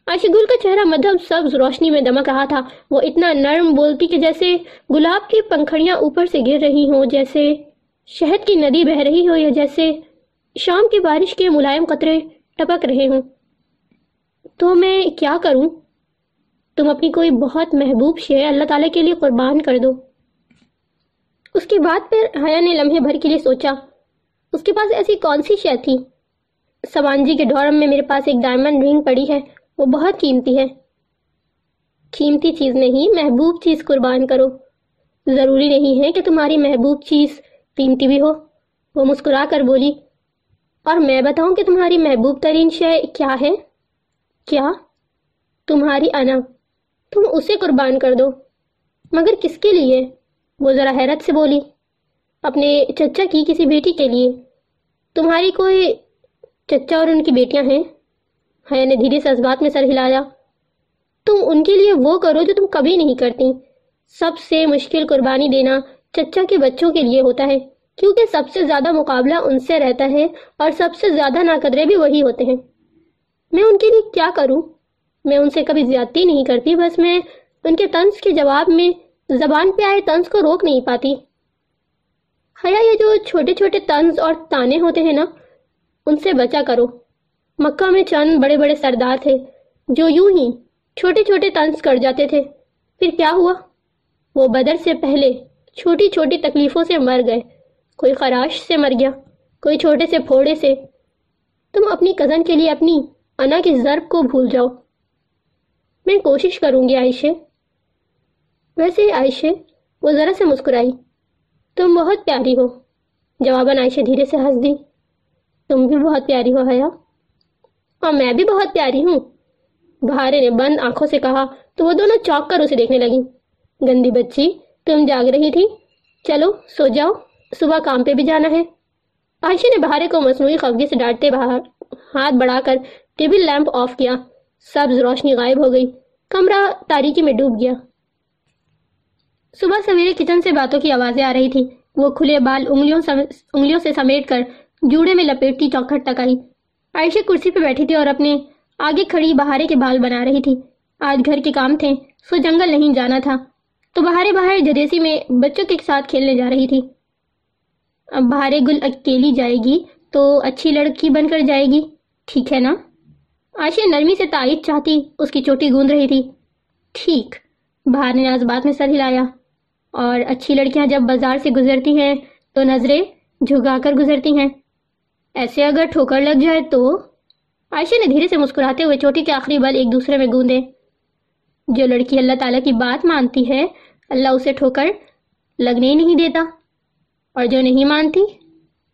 عائشہ گل کا چہرہ مدھم سبز روشنی میں دمک رہا تھا۔ وہ اتنا نرم بولتی کہ جیسے گلاب کی پنکھڑیاں اوپر سے گر رہی ہوں، جیسے شہد کی ندی بہ رہی ہو یا جیسے شام کی بارش کے ملائم قطرے ٹپک رہے ہوں۔ تو میں کیا کروں؟ تم اپنی کوئی بہت محبوب شے اللہ تعالیٰ کے لیے قربان کر دو۔ اس کی بات پر حیا نے لمحے بھر کے لیے سوچا اس کے پاس ایسی کون سی شے تھی؟ سوانجی کے ڈورم میں میرے پاس ایک ڈائمنڈ رنگ پڑی ہے، وہ بہت قیمتی ہے۔ قیمتی چیز نہیں، محبوب چیز قربان کرو۔ ضروری نہیں ہے کہ تمہاری محبوب چیز قیمتی بھی ہو۔ وہ مسکرا کر بولی، اور میں بتاؤں کہ تمہاری محبوب ترین شے کیا ہے؟ کیا؟ تمہاری انا۔ تم اسے قربان کر دو۔ مگر کس کے لیے؟ وہ ذرا حیرت سے بولی اپنے چچا کی کسی بیٹی کے لیے۔ تمہاری کوئی چچا اور ان کی بیٹیاں ہیں؟ حیا نے دھیرے سے اس بات میں سر ہلایا۔ تم ان کے لیے وہ کرو جو تم کبھی نہیں کرتی۔ سب سے مشکل قربانی دینا چچا کے بچوں کے لیے ہوتا ہے، کیونکہ سب سے زیادہ مقابلہ ان سے رہتا ہے اور سب سے زیادہ ناقدرے بھی وہی ہوتے ہیں۔ میں ان کے لیے کیا کروں؟ میں ان سے کبھی زیادتی نہیں کرتی، بس میں ان کے طنز کے جواب میں زبان پہ آئے طنز کو روک نہیں پاتی۔ حیا، یہ جو چھوٹے چھوٹے طنز اور تانے ہوتے ہیں نا، ان سے بچا کرو۔ مکہ میں چند بڑے بڑے سردار تھے جو یوں ہی چھوٹے چھوٹے طنز کر جاتے تھے۔ پھر کیا ہوا؟ وہ بدر سے پہلے چھوٹی چھوٹی تکلیفوں سے مر گئے۔ کوئی خراش سے مر گیا، کوئی چھوٹے سے پھوڑے سے۔ تم اپنی کزن کے لیے اپنی انا کی ضرب کو بھول جاؤ۔ میں کوشش کروں گی، عائشہ۔ ویسے عائشہ، وہ ذرا سے مسکرائی۔ تم بہت پیاری ہو۔ جواباً عائشہ دھیرے سے ہنس دی۔ تم بھی بہت پیاری ہو حیا۔ اور میں بھی بہت پیاری ہوں۔ بہارے نے بند آنکھوں سے کہا تو وہ دونوں چوک کر اسے دیکھنے لگی گندی بچی، تم جاگ رہی تھی۔ چلو سو جاؤ۔ صبح کام پہ بھی جانا ہے۔ عائشہ نے بہارے کو مصنوعی خفگی سے ڈانٹتے باہر ہاتھ بڑھا کر ٹیبل لیمپ آف کیا۔ سبز روشنی غائب ہو گئی۔ کمرہ تاریکی میں ڈوب گیا۔ صبح سویرے کچن سے باتوں کی آوازیں آ رہی تھی وہ کھلے بال انگلیوں انگلیوں سے سمیٹ کر جوڑے میں لپیٹتی چوکھٹ تک آئی عائشہ کرسی پہ بیٹھی تھی اور اپنے آگے کھڑی بہارے کے بال بنا رہی تھی۔ آج گھر کے کام تھے، سو جنگل نہیں جانا تھا۔ تو بہارے باہر جدیسی میں بچوں کے ساتھ کھیلنے جا رہی تھی۔ اب بہارے گل اکیلی جائے گی تو اچھی لڑکی بن کر جائے گی۔ ٹھیک ہے نا؟ عائشہ نرمی سے تائید چاہتی، اس کی چوٹی گوند رہی تھی۔ ٹھیک، بہار نے آج بات میں سر ہلایا۔ اور اچھی لڑکیاں جب بازار سے گزرتی ہیں تو نظریں جھگا کر گزرتی ہیں۔ ایسے اگر ٹھوکر لگ جائے تو عائشہ نے دھیرے سے مسکراتے ہوئے چوٹی کے آخری بل ایک دوسرے میں گوندے۔ جو لڑکی اللہ تعالیٰ کی بات مانتی ہے، اللہ اسے ٹھوکر لگنے ہی نہیں دیتا۔ اور جو نہیں مانتی،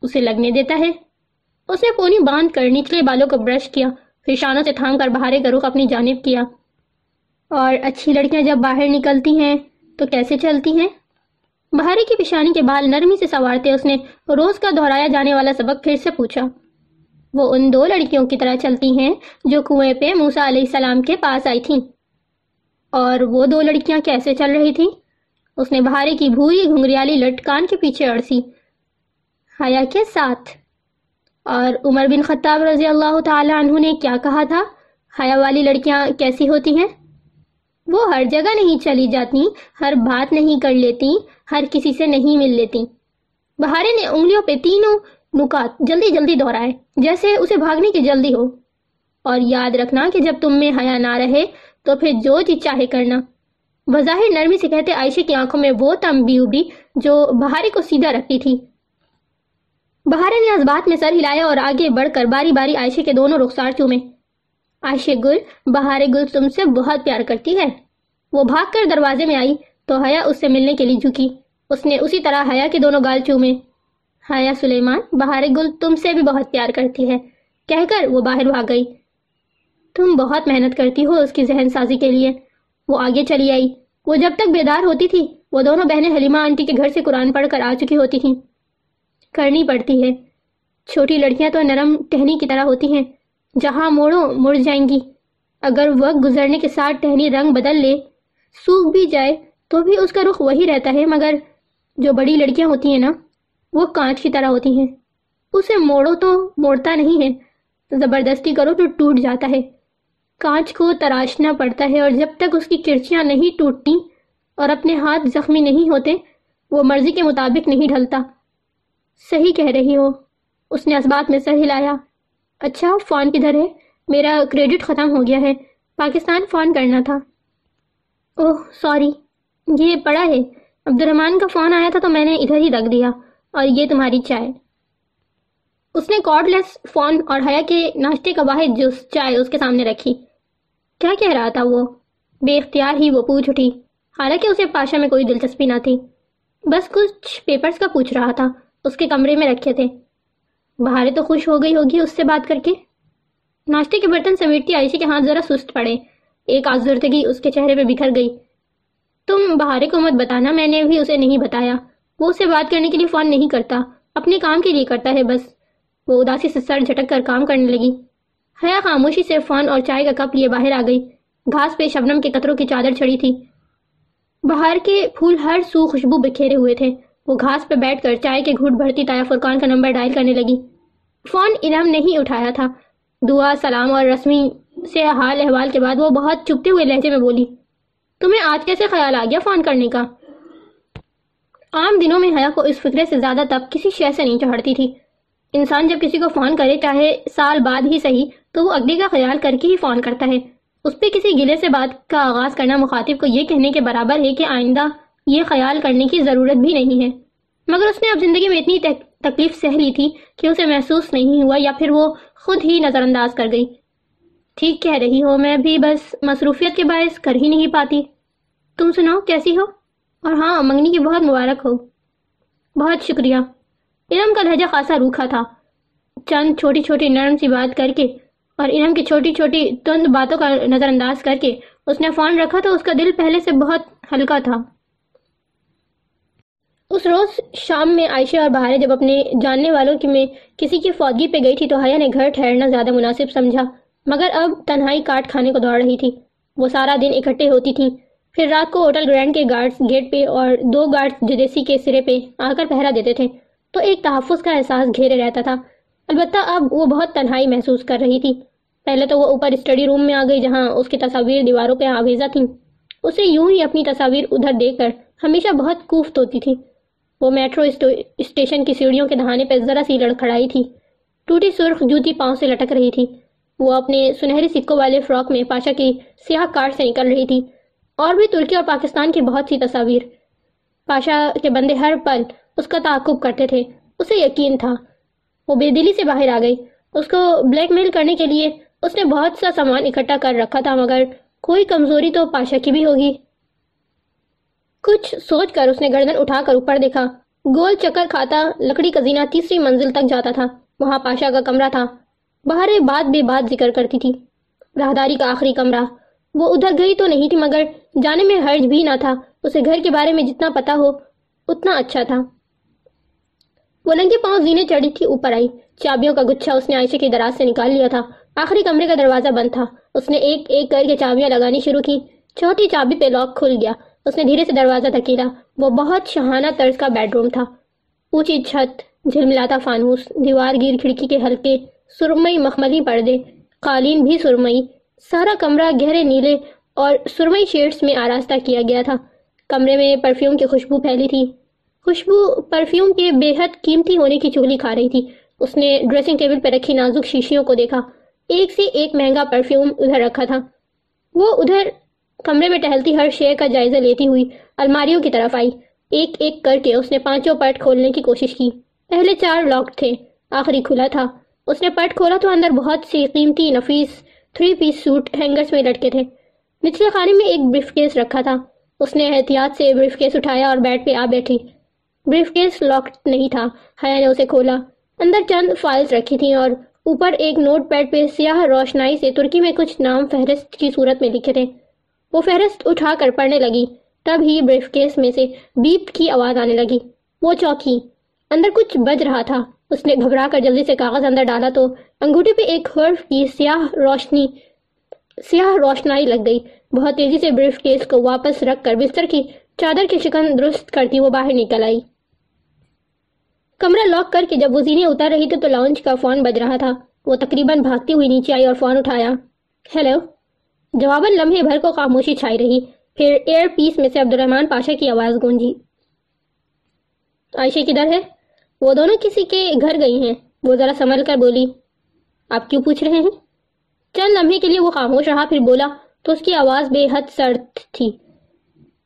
اسے لگنے دیتا ہے۔ اس نے پونی باندھ کر نچلے بالوں کو برش کیا، پھر شانوں سے تھام کر بہارے کا رخ اپنی جانب کیا۔ اور اچھی لڑکیاں جب باہر نکلتی ہیں تو کیسے چلتی ہیں؟ بہارے کی پشانی کے بال نرمی سے سوارتے اس نے روز کا دہرایا جانے والا سبق پھر سے پوچھا۔ وہ ان دو لڑکیوں کی طرح چلتی ہیں جو کنویں پہ موسا علیہ السلام کے پاس آئی تھیں۔ اور وہ دو لڑکیاں کیسے چل رہی تھی اس نے بہارے کی بھوری گھنگریالی لٹکان کے پیچھے اڑسی۔ حیا کے ساتھ۔ اور عمر بن خطاب رضی اللہ تعالی عنہ نے کیا کہا تھا؟ حیا والی لڑکیاں کیسی ہوتی ہیں؟ وہ ہر جگہ نہیں چلی جاتی، ہر بات نہیں کر لیتی، ہر کسی سے نہیں مل لیتی۔ بہارے نے انگلیوں پہ تینوں نکات جلدی جلدی دہرائے جیسے اسے بھاگنے کی جلدی ہو۔ اور یاد رکھنا کہ جب تم میں حیا نہ رہے، تو پھر جو چیز چاہے کرنا۔ بظاہر نرمی سے کہتے عائشہ کی آنکھوں میں وہ تمبی ابری جو بہارے کو سیدھا رکھتی تھی۔ بہارے نے اس بات میں سر ہلایا اور آگے بڑھ کر باری باری عائشہ کے دونوں رخسار چومے۔ عائشہ گل بہارے گل تم سے بہت پیار کرتی ہے۔ وہ بھاگ کر دروازے میں آئی، تو حیا اس سے ملنے کے لیے جھکی۔ اس نے اسی طرح حیا کے دونوں گال چومے۔ حیا سلیمان بہارے گل تم سے بھی بہت پیار کرتی ہے۔ کہہ کر وہ باہر بھاگ گئی۔ تم بہت محنت کرتی ہو اس کی ذہن سازی کے لیے۔ وہ آگے چلی آئی۔ وہ جب تک بیدار ہوتی تھی، وہ دونوں بہنیں حلیمہ آنٹی کے گھر سے قرآن پڑھ کر آ چکی ہوتی تھیں۔ کرنی پڑتی ہے۔ چھوٹی لڑکیاں تو نرم ٹہنی کی طرح ہوتی ہیں۔ جہاں موڑو مڑ جائیں گی۔ اگر وقت گزرنے کے ساتھ ٹہنی رنگ بدل لے، سوکھ بھی جائے تو بھی اس کا رخ وہی رہتا ہے، مگر جو بڑی لڑکیاں ہوتی ہیں نا، وہ کانچ کی طرح ہوتی ہیں۔ اسے موڑو تو موڑتا نہیں ہے، زبردستی کرو تو ٹوٹ جاتا ہے۔ کانچ کو تراشنا پڑتا ہے اور جب تک اس کی کرچیاں نہیں ٹوٹتی اور اپنے ہاتھ زخمی نہیں ہوتے، وہ مرضی کے مطابق نہیں ڈھلتا۔ صحیح کہہ رہی ہو، اس نے اسبات میں سر ہلایا۔ اچھا فون کدھر ہے؟ میرا کریڈٹ ختم ہو گیا ہے۔ پاکستان فون کرنا تھا۔ Oh, sorry. یہ پڑا ہے۔ عبد الرحمان کا فون آیا تھا تو میں نے ادھر ہی رکھ دیا۔ اور یہ تمہاری چائے۔ اس نے کارڈ لیس فون اور حیا کے ناشتے کا واحد جوس چائے اس کے سامنے رکھی۔ کیا کہہ رہا تھا وہ؟ بے اختیار ہی وہ پوچھ اٹھی۔ حالانکہ اسے پاشا میں کوئی دلچسپی نہ تھی۔ بس کچھ پیپرز کا پوچھ رہا تھا۔ اس کے کمرے میں رکھے تھے۔ بہارے تو خوش ہو گئی ہوگی اس سے بات کر کے۔ ناشتے کے برتن سمیٹتی عائشہ کے ہاتھ ذرا سست پڑے۔ ایک آزردگی اس کے چہرے پہ بکھر گئی۔ تم بہارے کو مت بتانا، میں نے بھی اسے نہیں بتایا۔ وہ اسے بات کرنے کے لیے فون نہیں کرتا، اپنے کام کے لیے کرتا ہے بس۔ وہ اداسی سے سر جھٹک کر کام کرنے لگی۔ حیا خاموشی سے فون اور چائے کا کپ لیے باہر آ گئی۔ گھاس پہ شبنم کے قطروں کی چادر چڑی تھی۔ باہر کے پھول ہر سو خوشبو بکھیرے ہوئے تھے۔ وہ گھاس پہ بیٹھ کر چائے کے گھوٹ بھرتی تایا فرقان کا نمبر ڈائل کرنے لگی۔ فون انعام نہیں اٹھایا تھا۔ دعا، سلام اور رسمی سے حال احوال کے بعد وہ بہت چپتے ہوئے لہجے میں بولی، تمہیں آج کیسے خیال آ گیا فون کرنے کا؟ عام دنوں میں حیا کو اس فکرے سے زیادہ تب کسی شے سے نہیں چڑھتی تھی۔ انسان جب کسی کو فون کرے، چاہے سال بعد ہی صحیح، تو وہ اگلے کا خیال کر کے ہی فون کرتا ہے۔ اس پہ کسی گلے سے بات کا آغاز کرنا مخاطب کو یہ کہنے کے برابر ہے کہ آئندہ یہ خیال کرنے کی ضرورت بھی نہیں ہے۔ مگر اس نے اب زندگی میں اتنی تکلیف سہ لی تھی کہ اسے محسوس نہیں ہوا یا پھر وہ خود ہی نظر انداز کر گئی۔ ٹھیک کہہ رہی ہو، میں بھی بس مصروفیت کے باعث کر ہی نہیں پاتی۔ تم سناؤ کیسی ہو؟ اور ہاں منگنی کی بہت مبارک ہو۔ بہت شکریہ۔ ارم کا لہجہ خاصا روکھا تھا۔ چند چھوٹی چھوٹی نرم سی بات کر کے اور ارم کی چھوٹی چھوٹی تند باتوں کا نظر انداز کر کے اس نے فون رکھا تو اس کا دل پہلے سے بہت ہلکا تھا۔ اس روز شام میں عائشہ اور بہارے جب اپنے جاننے والوں کی میں کسی کی فوجی پہ گئی تھی تو حیا نے گھر ٹھہرنا زیادہ مناسب سمجھا۔ مگر اب تنہائی کاٹ کھانے کو دوڑ رہی تھی۔ وہ سارا دن اکٹھے ہوتی تھی پھر رات کو ہوٹل گرینڈ کے گارڈز گیٹ پہ اور دو گارڈز جدیسی کے سرے پہ آ کر پہرا دیتے تھے۔ تو ایک تحفظ کا احساس گھیرے رہتا تھا۔ البتہ اب وہ بہت تنہائی محسوس کر رہی تھی۔ پہلے تو وہ اوپر اسٹڈی روم میں آ گئی جہاں اس کی تصاویر دیواروں پہ آویزہ تھیں۔ اسے یوں ہی اپنی تصاویر ادھر دیکھ کر ہمیشہ بہت کوفت ہوتی تھی۔ وہ میٹرو اسٹیشن کی سیڑھیوں کے دہانے پہ ذرا سی لڑکھڑائی تھی۔ ٹوٹی سرخ جوتی پاؤں سے لٹک رہی تھی۔ وہ اپنے سنہری سکوں والے فراک میں پاشا کی سیاہ کارڈ سے نکل رہی تھی۔ اور بھی ترکی اور پاکستان کی بہت سی تصاویر۔ پاشا کے بندے ہر پل اس کا تعاقب کرتے تھے۔ اسے یقین تھا۔ وہ بے دلی سے باہر آ گئی۔ اس کو بلیک میل کرنے کے لیے اس نے بہت سا سامان اکٹھا کر رکھا تھا، مگر کوئی کمزوری تو پاشا کی بھی ہوگی۔ کچھ سوچ کر اس نے گردن اٹھا کر اوپر دیکھا۔ گول چکر کھاتا لکڑی کا زینہ تیسری منزل تک جاتا تھا۔ وہاں پاشا کا کمرہ تھا۔ باہر بات بے بات ذکر کرتی تھی۔ راہداری کا آخری کمرہ۔ وہ ادھر گئی تو نہیں تھی مگر جانے میں حرج بھی نہ تھا۔ اسے گھر کے بارے میں جتنا پتا ہو، اتنا اچھا تھا۔ وہ ننگے پاؤں زینے چڑھی تھی، اوپر آئی۔ چابیوں کا گچھا اس نے عائشہ کی دراز سے نکال لیا تھا۔ آخری کمرے کا دروازہ بند تھا۔ اس نے ایک ایک کر کے چابیاں لگانی شروع کی۔ چوتھی چابی پہ لاک کھل گیا۔ اس نے دھیرے سے دروازہ دھکیلا۔ وہ بہت شہانہ طرز کا بیڈ روم تھا۔ اونچی چھت، جھلملاتا فانوس، دیوار گیر کھڑکی کے ہلکے، سرمئی مخملی پردے، قالین بھی سرمئی۔ سارا کمرہ گہرے نیلے اور سرمئی شیڈز میں آراستہ کیا گیا تھا۔ کمرے میں پرفیوم کی خوشبو پھیلی تھی۔ خوشبو پرفیوم کے بے حد قیمتی ہونے کی چگلی کھا رہی تھی۔ اس نے ڈریسنگ ٹیبل پہ رکھی نازک شیشیوں کو دیکھا۔ ایک سے ایک مہنگا پرفیوم ادھر رکھا تھا۔ وہ ادھر کمرے میں ٹہلتی ہر شے کا جائزہ لیتی ہوئی الماریوں کی طرف آئی۔ ایک ایک کر کے اس نے پانچوں پرٹ کھولنے کی کوشش کی۔ پہلے چار لاک تھے، آخری کھلا تھا۔ اس نے پرٹ کھولا تو اندر بہت سی قیمتی نفیس تھری پیس سوٹ ہینگرز میں لٹکے تھے۔ نچلے خانے میں ایک بریف کیس رکھا تھا۔ اس نے احتیاط سے بریف کیس اٹھایا اور بیڈ پہ آ بیٹھی۔ بریف کیس لاکڈ نہیں تھا حیا نے اسے کھولا۔ اندر چند فائلز رکھی تھیں اور اوپر ایک نوٹ پیڈ پہ سیاہ روشنائی سے ترکی میں کچھ نام فہرست کی صورت میں لکھے تھے۔ وہ فہرست اٹھا کر پڑھنے لگی۔ تب ہی بریف کیس میں سے بیپ کی آواز آنے لگی۔ وہ چوکی اندر کچھ بج رہا تھا۔ اس نے گھبرا کر جلدی سے کاغذ اندر ڈالا تو انگوٹھی پہ ایک حرف کی سیاہ روشنی، سیاہ روشنائی لگ گئی۔ بہت تیزی سے بریف کیس کو واپس رکھ کر بستر کی چادر کی شکن درست کرتی وہ باہر نکل آئی۔ کمرہ لاک کر کے جب وہ زینے اتر رہی تھی تو لاؤنج کا فون بج رہا تھا۔ وہ تقریباً بھاگتی ہوئی نیچے آئی اور فون اٹھایا۔ ہیلو جواباً لمحے بھر کو خاموشی چھائی رہی۔ پھر ایئر پیس میں سے عبد الرحمان پاشا کی آواز گونجی۔ عائشہ کدھر ہے؟ وہ دونوں کسی کے گھر گئی ہیں۔ وہ ذرا سنبھل کر بولی، آپ کیوں پوچھ رہے ہیں؟ چند لمحے کے لیے وہ خاموش رہا، پھر بولا، تو اس کی آواز بے حد سرد تھی۔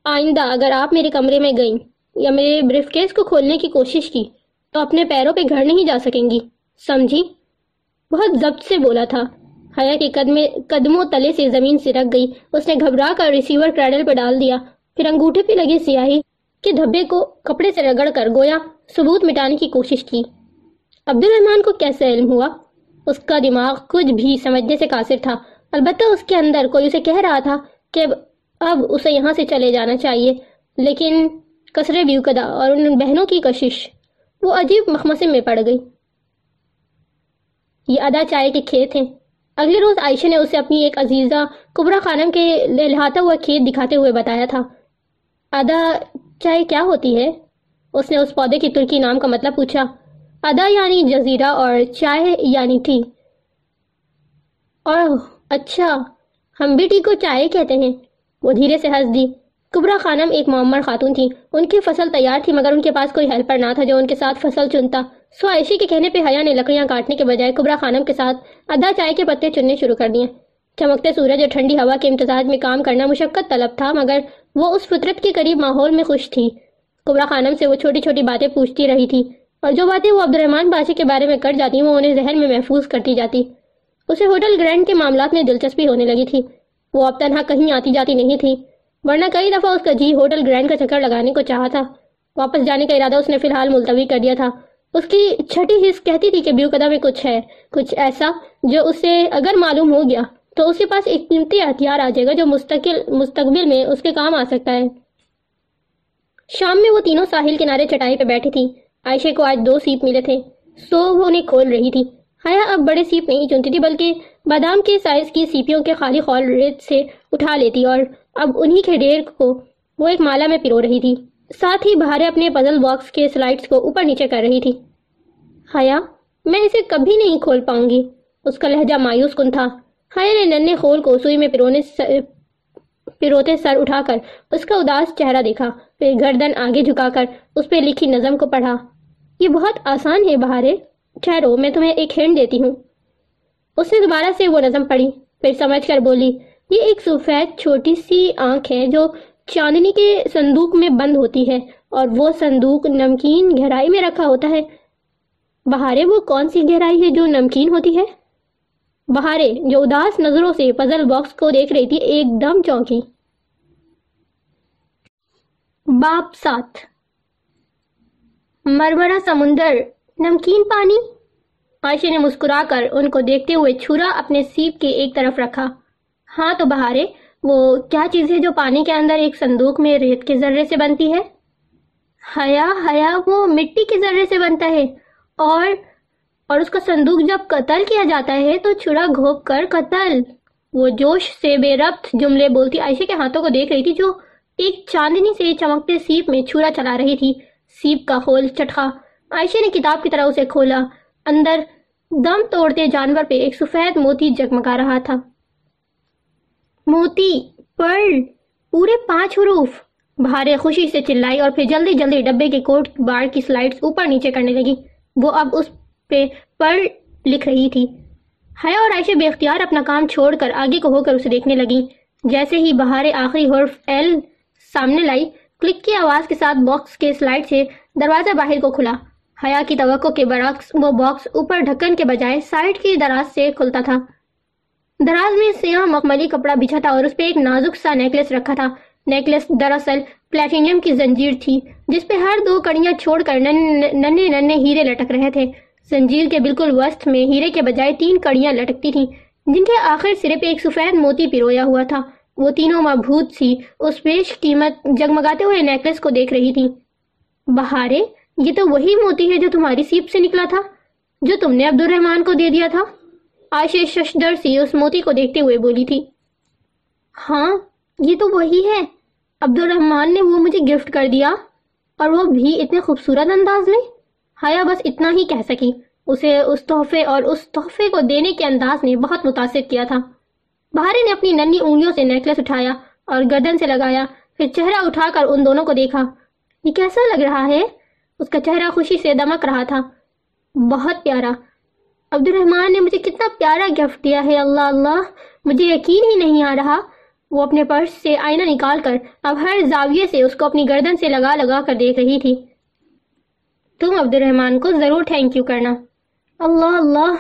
آئندہ اگر آپ میرے کمرے میں گئیں یا میرے بریف کیس کو کھولنے کی کوشش کی، تو اپنے پیروں پہ گھر نہیں جا سکیں گی۔ سمجھی؟ بہت ضبط سے بولا تھا۔ حیا کے قدمے قدموں تلے سے زمین سے رکھ گئی۔ اس نے گھبرا کر ریسیور کریڈل پہ ڈال دیا۔ پھر انگوٹھے پہ لگی سیاہی کے دھبے کو کپڑے سے رگڑ کر گویا، ثبوت مٹانے کی کوشش کی۔ عبد الرحمان کو کیسے علم ہوا؟ اس کا دماغ کچھ بھی سمجھنے سے قاصر تھا۔ البتہ اس کے اندر کوئی اسے کہہ رہا تھا کہ اب اسے یہاں سے چلے جانا چاہیے۔ لیکن کسرے بیوکدہ اور ان بہنوں کی کشش، وہ عجیب مخمسے میں پڑ گئی۔ یہ ادا چائے کے کھیت ہیں۔ اگلے روز عائشہ نے اسے اپنی ایک عزیزہ کبرا خانم کے لہلاتا ہوا کھیت دکھاتے ہوئے بتایا تھا۔ ادا چائے کیا ہوتی ہے؟ اس نے اس پودے کی ترکی نام کا مطلب پوچھا۔ ادا یعنی جزیرہ اور چائے یعنی ٹی۔ اور اچھا ہم بھی ٹی کو چائے کہتے ہیں۔ وہ دھیرے سے ہنس دی۔ کبرا خانم ایک معمر خاتون تھی۔ ان کی فصل تیار تھی مگر ان کے پاس کوئی ہیلپر نہ تھا جو ان کے ساتھ فصل چنتا۔ سو عائشی کے کہنے پہ حیا نے لکڑیاں کاٹنے کے بجائے کبرا خانم کے ساتھ ادا چائے کے پتے چننے شروع کر دیے۔ چمکتے سورج اور ٹھنڈی ہوا کے امتزاج میں کام کرنا مشقت طلب تھا، مگر وہ اس فطرت کے قریب ماحول میں خوش تھی۔ کبرا خانم سے وہ چھوٹی چھوٹی باتیں پوچھتی رہی تھی، اور جو باتیں وہ عبد الرحمان باشی کے بارے میں کر جاتی وہ انہیں ذہن میں محفوظ کرتی جاتی۔ اسے ہوٹل گرینڈ کے معاملات میں دلچسپی ہونے لگی تھی۔ وہ اب تنہا کہیں آتی جاتی نہیں تھی، ورنہ کئی دفعہ اس کا جی ہوٹل گرینڈ کا چکر لگانے کو چاہا تھا۔ واپس جانے کا ارادہ اس نے فی الحال ملتوی کر دیا تھا۔ اس کی چھٹی حص کہتی تھی کہ بیو قدم میں کچھ ہے، کچھ ایسا جو اسے اگر معلوم ہو گیا تو اس کے پاس ایک قیمتی ہتھیار آ جائے گا جو مستقل، مستقبل میں اس کے کام آ سکتا ہے۔ شام میں وہ تینوں ساحل کنارے چٹائی پہ بیٹھی تھی۔ عائشہ کو آج دو سیپ ملے تھے۔ سو وہ انہیں کھول رہی تھی۔ حیا اب بڑے سیپ نہیں چنتی تھی، بلکہ بادام کے سائز کی سیپیوں کے خالی خول ریت سے اٹھا لیتی اور اب انہی کے ڈیر کو وہ ایک مالا میں پیرو رہی تھی۔ ساتھ ہی بہارے اپنے پزل باکس کے سلائڈز کو اوپر نیچے کر رہی تھی۔ حیا، میں اسے کبھی نہیں کھول پاؤں گی۔ اس کا لہجہ مایوس کن تھا۔ حیا نے ننے خول کو سوئی میں پیرونے پیروتے سر اٹھا کر اس کا اداس چہرہ دیکھا۔ پھر گردن آگے جھکا کر اس پہ لکھی نظم کو پڑھا۔ یہ بہت آسان ہے بہارے۔ ٹھہرو، میں تمہیں ایک ہینڈ دیتی ہوں۔ اس نے دوبارہ سے وہ نظم پڑھی۔ پھر سمجھ کر بولی، یہ ایک سفید چھوٹی سی آنکھ ہے جو چاندنی کے صندوق میں بند ہوتی ہے اور وہ صندوق نمکین گہرائی میں رکھا ہوتا ہے۔ بہارے وہ کون سی گہرائی ہے جو نمکین ہوتی ہے؟ بہارے، جو اداس نظروں سے پزل باکس کو دیکھ رہی تھی، ایک دم چونکی۔ باپ ساتھ۔ مرمرا سمندر، نمکین پانی؟ عائشہ نے مسکرا کر ان کو دیکھتے ہوئے چھرا اپنے سیپ کے ایک طرف رکھا۔ ہاں تو بہارے، وہ کیا چیز ہے جو پانی کے اندر ایک صندوق میں ریت کے ذرے سے بنتی ہے؟ حیا حیا، وہ مٹی کے ذرے سے بنتا ہے۔ اور اور اس کا صندوق جب قتل کیا جاتا ہے تو چھڑا گھوپ کر قتل۔ وہ جوش سے بے ربط جملے بولتی، عائشہ کے ہاتھوں کو دیکھ رہی تھی جو ایک چاندنی سے چمکتے سیپ میں چھڑا چلا رہی تھی۔ سیپ کا خول چٹخا۔ عائشہ نے کتاب کی طرح اسے کھولا۔ اندر دم توڑتے جانور پہ ایک سفید موتی جگمگا رہا تھا۔ موتی پرل پورے پانچ حروف۔ بھارے خوشی سے چلائی اور پھر جلدی جلدی ڈبے کے کوٹ بار کی سلائڈز اوپر نیچے کرنے لگی۔ وہ اب اس پہ پر لکھ رہی تھی۔ حیا اور عائشہ بے اختیار اپنا کام چھوڑ کر آگے کو ہو کر اسے دیکھنے لگی جیسے ہی بہارے آخری حرف ایل سامنے لائی، کلک کی آواز کے ساتھ باکس کے سلائڈ سے دروازہ باہر کو کھلا۔ حیا کی توقع کے برعکس وہ باکس اوپر ڈھکن کے بجائے سائڈ کی دراز سے کھلتا تھا۔ دراز میں سیاہ مخملی کپڑا بچھا تھا اور اس پہ ایک نازک سا نیکلس رکھا تھا۔ نیکلس دراصل پلیٹینیم کی زنجیر تھی، جس پہ ہر دو کڑیاں چھوڑ کر ننے ننے ہیرے لٹک رہے تھے۔ زنجیر کے بالکل وسط میں ہیرے کے بجائے تین کڑیاں لٹکتی تھیں، جن کے آخر سرے پہ ایک سفید موتی پیرویا ہوا تھا۔ وہ تینوں مبہوت سی، اس پیش قیمت جگمگاتے ہوئے نیکلس کو دیکھ رہی تھی۔ بہارے، یہ تو وہی موتی ہے جو تمہاری سیپ سے نکلا تھا، جو تم نے عبد الرحمان کو دے دیا تھا۔ عائشہ ششدر سی اس موتی کو دیکھتے ہوئے بولی تھی ہاں یہ تو وہی ہے۔ عبدالرحمان نے وہ مجھے گفٹ کر دیا اور وہ بھی اتنے خوبصورت انداز میں۔ حیا بس اتنا ہی کہہ سکی۔ اسے اس تحفے اور اس تحفے کو دینے کے انداز نے بہت متاثر کیا تھا۔ بہارے نے اپنی ننی انگلیوں سے نیکلس اٹھایا اور گردن سے لگایا، پھر چہرہ اٹھا کر ان دونوں کو دیکھا۔ یہ کیسا لگ رہا ہے؟ اس کا چہرہ خوشی سے دمک رہا تھا۔ بہت پیارا۔ عبد الرحمان نے مجھے کتنا پیارا گفٹ دیا ہے، اللہ اللہ۔ مجھے یقین ہی نہیں آ رہا وہ اپنے پرس سے آئینہ نکال کر اب ہر زاویے سے اس کو اپنی گردن سے لگا لگا کر دیکھ رہی تھی۔ تم عبد الرحمان کو ضرور تھینک یو کرنا۔ اللہ اللہ،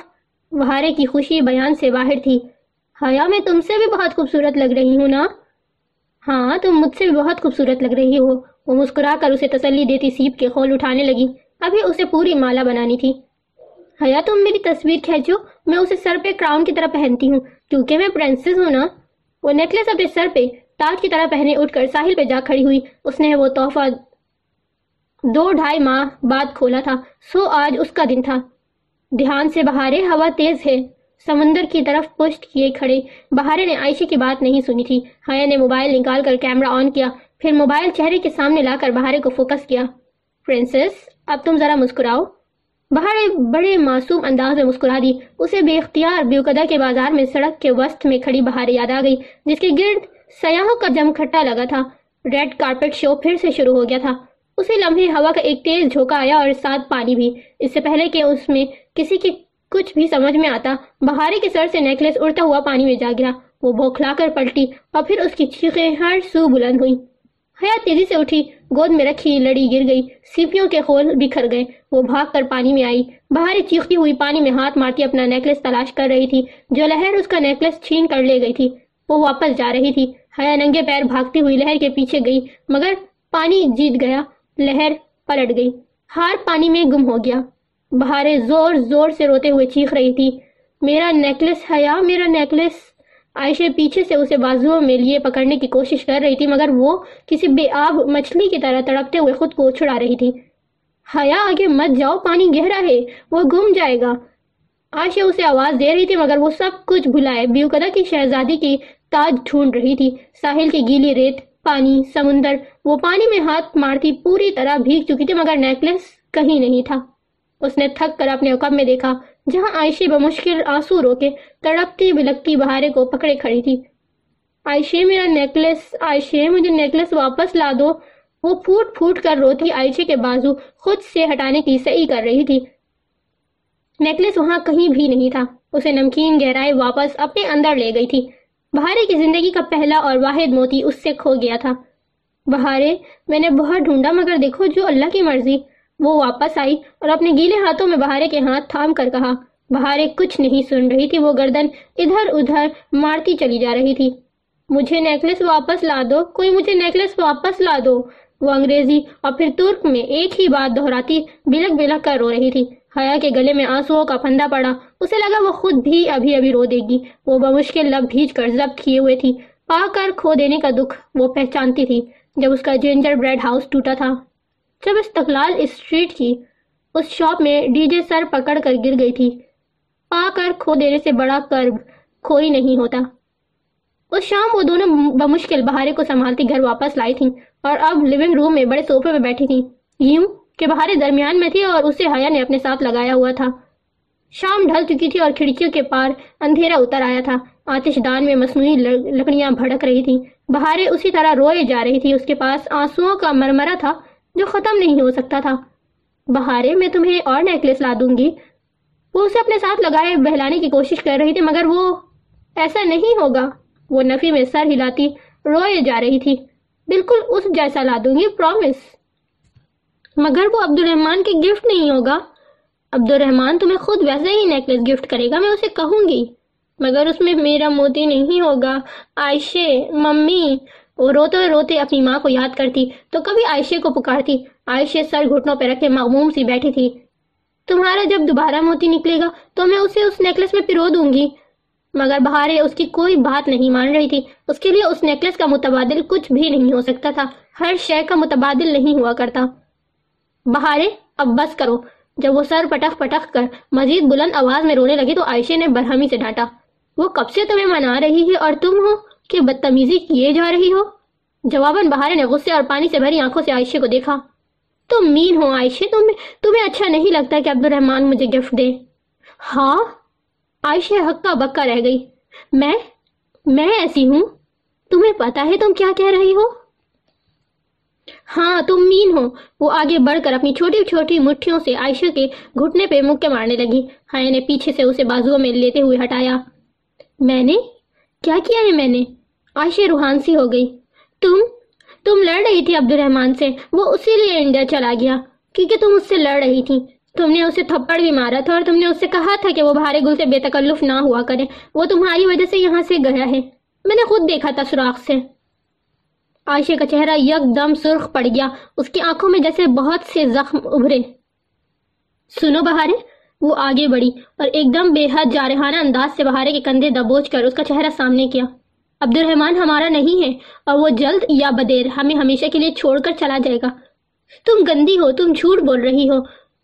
وہارے کی خوشی بیان سے باہر تھی۔ حیا، میں تم سے بھی بہت خوبصورت لگ رہی ہوں نا؟ ہاں تم مجھ سے بھی بہت خوبصورت لگ رہی ہو۔ وہ مسکرا کر اسے تسلی دیتی سیپ کے خول اٹھانے لگی۔ ابھی اسے پوری مالا بنانی تھی۔ حیا، تم میری تصویر کھینچو۔ میں اسے سر پہ کراؤن کی طرح پہنتی ہوں۔ کیونکہ میں پرنسس ہوں نا۔ وہ نیکلس اپنے سر پہ تاج کی طرح پہنے اٹھ کر ساحل پہ جا کھڑی ہوئی۔ اس نے وہ تحفہ دو ڈھائی ماہ بعد کھولا تھا۔ سو آج اس کا دن تھا۔ دھیان سے بہارے ہوا تیز ہے۔ سمندر کی طرف پشت کیے کھڑے۔ بہارے نے عائشہ کی بات نہیں سنی تھی۔ حیا نے موبائل نکال کر کیمرہ آن کیا۔ پھر موبائل چہرے کے سامنے لا کر بہارے کو فوکس کیا۔ پرنسس اب تم ذرا مسکراؤ۔ بہارے بڑے معصوم انداز میں مسکرا دی۔ اسے بے اختیار بیوکدہ کے بازار میں سڑک کے وسط میں کھڑی بہارے یاد آ گئی جس کے گرد سیاحوں کا جم کھٹا لگا تھا۔ ریڈ کارپٹ شو پھر سے شروع ہو گیا تھا۔ اسے لمحے ہوا کا ایک تیز جھوکا آیا اور ساتھ پانی بھی۔ اس سے پہلے کہ اس میں کسی کی کچھ بھی سمجھ میں آتا بہارے کے سر سے نیکلس اڑتا ہوا پانی میں جا گرا۔ وہ بوکھلا کر پلٹی اور پھر اس کی چیخیں ہر سو بلند ہوئی حیات تیزی سے اٹھی۔ گود میں رکھی لڑی گر گئی۔ سیپیوں کے خول بکھر گئے۔ وہ بھاگ کر پانی میں آئی۔ بہارے چیختی ہوئی پانی میں ہاتھ مارتی اپنا نیکلس تلاش کر رہی تھی۔ جو لہر اس کا نیکلس چھین کر لے گئی تھی، وہ واپس جا رہی تھی۔ حیا ننگے پیر بھاگتی ہوئی لہر کے پیچھے گئی، مگر پانی جیت گیا۔ لہر پلٹ گئی۔ ہار پانی میں گم ہو گیا۔ بہارے زور زور سے روتے ہوئے چیخ رہی تھی، میرا نیکلس حیا، میرا نیکلس عائشہ پیچھے سے اسے بازو میں لیے پکڑنے کی کوشش کر رہی تھی، مگر وہ کسی بے آب مچھلی کی طرح تڑپتے ہوئے خود کو چھڑا رہی تھی۔ حیا، آگے مت جاؤ، پانی گہرا ہے، وہ گم جائے گا۔ عائشہ اسے آواز دے رہی تھی، مگر وہ سب کچھ بھلائے۔ بیوکدہ کی شہزادی کی تاج ڈھونڈ رہی تھی۔ ساحل کی گیلی ریت، پانی، سمندر، وہ پانی میں ہاتھ مارتی پوری طرح بھیگ چکی تھی، مگر نیکلس کہیں نہیں تھا۔ اس نے تھک کر اپنے عقب میں دیکھا۔ جہاں عائشہ بمشکل آنسو روکے، تڑپتی بلکتی بہارے کو پکڑے کھڑی تھی۔ عائشہ، میرا نیکلس عائشہ، مجھے نیکلس واپس لا دو۔ وہ پھوٹ پھوٹ کر روتی عائشہ کے بازو خود سے ہٹانے کی صحیح کر رہی تھی۔ نیکلس وہاں کہیں بھی نہیں تھا۔ اسے نمکین گہرائی واپس اپنے اندر لے گئی تھی۔ بہارے کی زندگی کا پہلا اور واحد موتی اس سے کھو گیا تھا۔ بہارے، میں نے بہت ڈھونڈا مگر دیکھو جو اللہ کی مرضی۔ وہ واپس آئی اور اپنے گیلے ہاتھوں میں بہارے کے ہاتھ تھام کر کہا، بہارے، کچھ نہیں سن رہی تھی وہ گردن ادھر ادھر مارتی چلی جا رہی تھی۔ مجھے نیکلس واپس لا دو، کوئی مجھے نیکلس واپس لا دو۔ وہ انگریزی اور پھر ترک میں ایک ہی بات دہراتی بلک بلک کر رو رہی تھی۔ حیا کے گلے میں آنسو کا پھندا پڑا۔ اسے لگا وہ خود بھی ابھی ابھی رو دے گی۔ وہ بمشکل لب بھیج کر ضبط کیے ہوئے تھی۔ پا کر کھو دینے کا دکھ وہ پہچانتی تھی جب اس کا جینجر بریڈ ہاؤس ٹوٹا تھا۔ جب استقلال اسٹریٹ کی، اس شاپ میں ڈی جے سر پکڑ کر گر گئی تھی۔ پا کر کھو دینے سے بڑا کرب کوئی نہیں ہوتا۔ اس شام وہ دونوں بمشکل بہارے کو سنبھالتی گھر واپس لائی تھی اور اب لیونگ روم میں بڑے سوفے میں بیٹھی تھی یوں کہ بہارے درمیان میں تھی اور اسے حیا نے اپنے ساتھ لگایا ہوا تھا۔ شام ڈھل چکی تھی اور کھڑکیوں کے پار اندھیرا اتر آیا تھا۔ آتش دان میں مصنوعی لکڑیاں بھڑک رہی تھی بہارے اسی طرح روئے جا رہی تھی۔ اس کے پاس آنسو کا مرمرا تھا۔ جو ختم نہیں ہو سکتا تھا۔ بہارے میں تمہیں اور نیکلس لا دوں گی۔ وہ اسے اپنے ساتھ لگائے بہلانے کی کوشش کر رہی تھی، مگر وہ ایسا نہیں ہوگا۔ وہ نفی میں سر ہلاتی روئے جا رہی تھی۔ بالکل اس جیسا لا دوں گی پرومس مگر وہ عبد الرحمان کے گفٹ نہیں ہوگا۔ عبد الرحمان تمہیں خود ویسے ہی نیکلس گفٹ کرے گا، میں اسے کہوں گی۔ مگر اس میں میرا موتی نہیں ہوگا۔ عائشے ممی وہ روتے روتے اپنی ماں کو یاد کرتی تو کبھی عائشے کو پکارتی۔ عائشے سر گھٹنوں پہ رکھے مغموم سی بیٹھی تھی۔ تمہارا جب دوبارہ موتی نکلے گا تو میں اسے اس نیکلس میں پیرو دوں گی۔ مگر بہارے اس کی کوئی بات نہیں مان رہی تھی۔ اس کے لیے اس نیکلس کا متبادل کچھ بھی نہیں ہو سکتا تھا۔ ہر شے کا متبادل نہیں ہوا کرتا۔ بہارے، اب بس کرو۔ جب وہ سر پٹخ پٹخ کر مزید بلند آواز میں رونے لگی تو عائشے نے برہمی سے ڈانٹا۔ وہ کب سے تمہیں منا رہی ہے اور تم ہو؟ کہ بدتمیزی کیے جا رہی ہو؟ جواباً بہارے نے غصے اور پانی سے بھری آنکھوں سے عائشے کو دیکھا۔ تم مین ہو عائشے، تمہیں تمہیں اچھا نہیں لگتا کہ عبد الرحمان مجھے گفٹ دے۔ ہاں؟ عائشہ ہکا بکا رہ گئی۔ میں میں ایسی ہوں؟ تمہیں پتا ہے تم کیا کہہ رہی ہو؟ ہاں تم مین ہو۔ وہ آگے بڑھ کر اپنی چھوٹی چھوٹی مٹھیوں سے عائشہ کے گھٹنے پہ مکے مارنے لگی۔ ہائے، نے پیچھے سے اسے بازو میں لیتے ہوئے ہٹایا۔ میں نے؟ کیا کیا ہے میں نے؟ عائشہ روحان سی ہو گئی۔ تم تم لڑ رہی تھی عبد الرحمان سے۔ وہ اسی لیے انڈیا چلا گیا۔ کیونکہ تم اس سے لڑ رہی تھی۔ تم نے اسے تھپڑ بھی مارا تھا اور تم نے اس سے کہا تھا کہ وہ بھارے گل سے بے تکلف نہ ہوا کرے۔ وہ تمہاری وجہ سے یہاں سے گیا ہے۔ میں نے خود دیکھا تھا سوراخ سے۔ عائشہ کا چہرہ یک دم سرخ پڑ گیا۔ اس کی آنکھوں میں جیسے بہت سے زخم ابھرے۔ سنو بہارے، وہ آگے بڑھی اور ایک دم بے حد جارحانہ انداز سے بہارے کے کندھے دبوچ کر اس کا چہرہ سامنے کیا۔ عبد الرحمان ہمارا نہیں ہے اور وہ جلد یا بدیر ہمیں ہمیشہ کے لیے چھوڑ کر چلا جائے گا۔ تم گندی ہو، تم جھوٹ بول رہی ہو۔